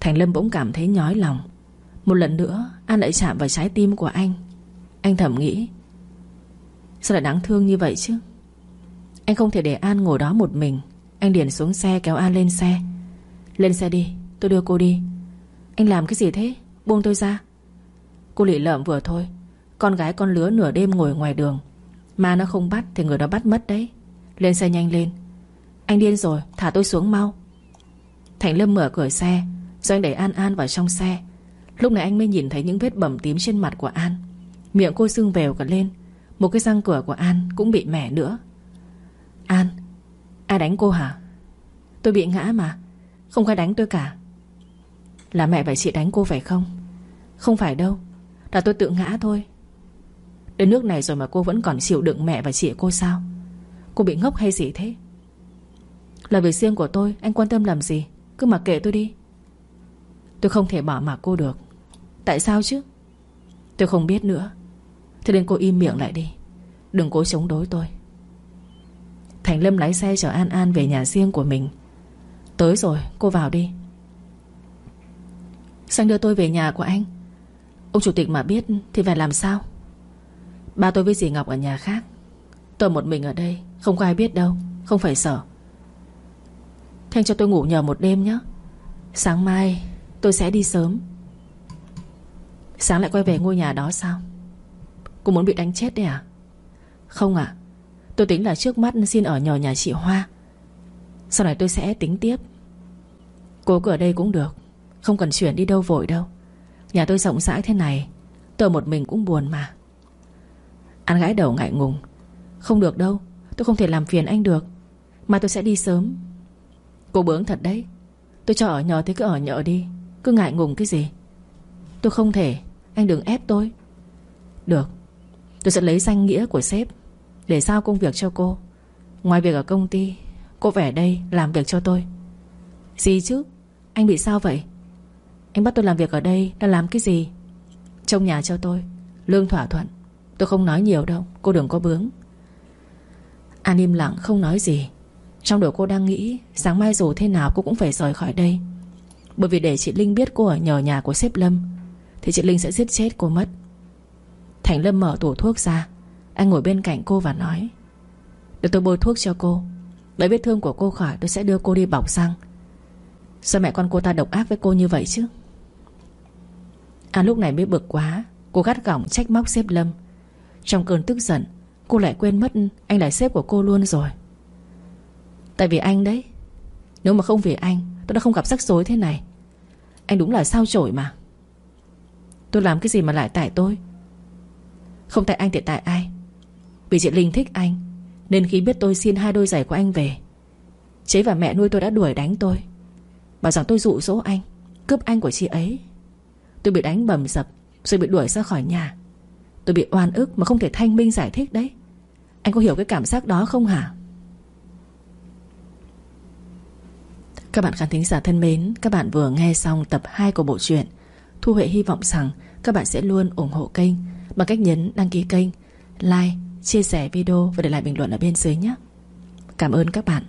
Thành Lâm bỗng cảm thấy nhói lòng. Một lần nữa An lại chạm vào trái tim của anh. Anh thầm nghĩ Sao lại đáng thương như vậy chứ? Anh không thể để An ngồi đó một mình. Anh liền xuống xe kéo An lên xe. Lên xe đi, tôi đưa cô đi. Anh làm cái gì thế? Buông tôi ra. Cô lị lợm vừa thôi. Con gái con lứa nửa đêm ngồi ngoài đường. Mà nó không bắt thì người đó bắt mất đấy. Lên xe nhanh lên. Anh điên rồi, thả tôi xuống mau. Thành Lâm mở cửa xe, Rồi anh đẩy An An vào trong xe. Lúc này anh mới nhìn thấy những vết bầm tím trên mặt của An. Miệng cô sưng vèo cả lên. Một cái răng cửa của An cũng bị mẻ nữa. An, Ai đánh cô hả? Tôi bị ngã mà, Không ai đánh tôi cả. Là mẹ và chị đánh cô phải không? Không phải đâu, Là tôi tự ngã thôi. Đến nước này rồi mà cô vẫn còn chịu đựng mẹ và chị cô sao? Cô bị ngốc hay gì thế? Là việc riêng của tôi, Anh quan tâm làm gì? Cứ mặc kệ tôi đi. Tôi không thể bỏ mặc cô được. Tại sao chứ? Tôi không biết nữa. Thế nên cô im miệng lại đi. Đừng cố chống đối tôi. Thành Lâm lái xe chở An An về nhà riêng của mình. Tới rồi, cô vào đi. Xanh đưa tôi về nhà của anh. Ông chủ tịch mà biết Thì phải làm sao? Ba tôi với dì Ngọc ở nhà khác. Tôi một mình ở đây, Không có ai biết đâu, Không phải sợ. Thanh cho tôi ngủ nhờ một đêm nhé. Sáng mai tôi sẽ đi sớm. Sáng lại quay về ngôi nhà đó sao? Cô muốn bị đánh chết đấy à? Không ạ. Tôi tính là trước mắt xin ở nhờ nhà chị Hoa. Sau này tôi sẽ tính tiếp. Cô cứ ở đây cũng được. Không cần chuyển đi đâu vội đâu. Nhà tôi rộng rãi thế này, Tôi một mình cũng buồn mà. An gái đầu ngại ngùng. Không được đâu, Tôi không thể làm phiền anh được. Mà tôi sẽ đi sớm. Cô bướng thật đấy. Tôi cho ở nhờ thế cứ ở nhờ đi. Cứ ngại ngùng cái gì? Tôi không thể. Anh đừng ép tôi. Được. Tôi sẽ lấy danh nghĩa của sếp Để giao công việc cho cô. Ngoài việc ở công ty, Cô về đây làm việc cho tôi. Gì chứ? Anh bị sao vậy? Anh bắt tôi làm việc ở đây là làm cái gì? Trong nhà cho tôi, Lương thỏa thuận. Tôi không nói nhiều đâu, Cô đừng có bướng. An im lặng, không nói gì. Trong đầu cô đang nghĩ Sáng mai dù thế nào cô cũng phải rời khỏi đây. Bởi vì để chị Linh biết cô ở nhờ nhà của sếp Lâm, Thì chị Linh sẽ giết chết cô mất. Thành Lâm mở tủ thuốc ra. Anh ngồi bên cạnh cô và nói, Để tôi bôi thuốc cho cô. Đợi vết thương của cô khỏi, tôi sẽ đưa cô đi bọc xăng. Sao mẹ con cô ta độc ác với cô như vậy chứ? An lúc này mới bực quá, Cô gắt gỏng trách móc xếp Lâm. Trong cơn tức giận, Cô lại quên mất anh là sếp của cô luôn rồi. Tại vì anh đấy. Nếu mà không vì anh, Tôi đã không gặp rắc rối thế này. Anh đúng là sao chổi mà. Tôi làm cái gì mà lại tại tôi? Không tại anh thì tại ai? Vì chị Linh thích anh, Nên khi biết tôi xin hai đôi giày của anh về Chế và mẹ nuôi tôi đã đuổi đánh tôi. Bảo rằng tôi dụ dỗ anh, Cướp anh của chị ấy. Tôi bị đánh bầm dập, Rồi bị đuổi ra khỏi nhà. Tôi bị oan ức mà không thể thanh minh giải thích đấy. Anh có hiểu cái cảm giác đó không hả? Các bạn khán thính giả thân mến, Các bạn vừa nghe xong tập 2 của bộ truyện Thu Huệ hy vọng rằng Các bạn sẽ luôn ủng hộ kênh. Bằng cách nhấn đăng ký kênh Like, chia sẻ video Và để lại bình luận ở bên dưới nhé. Cảm ơn các bạn.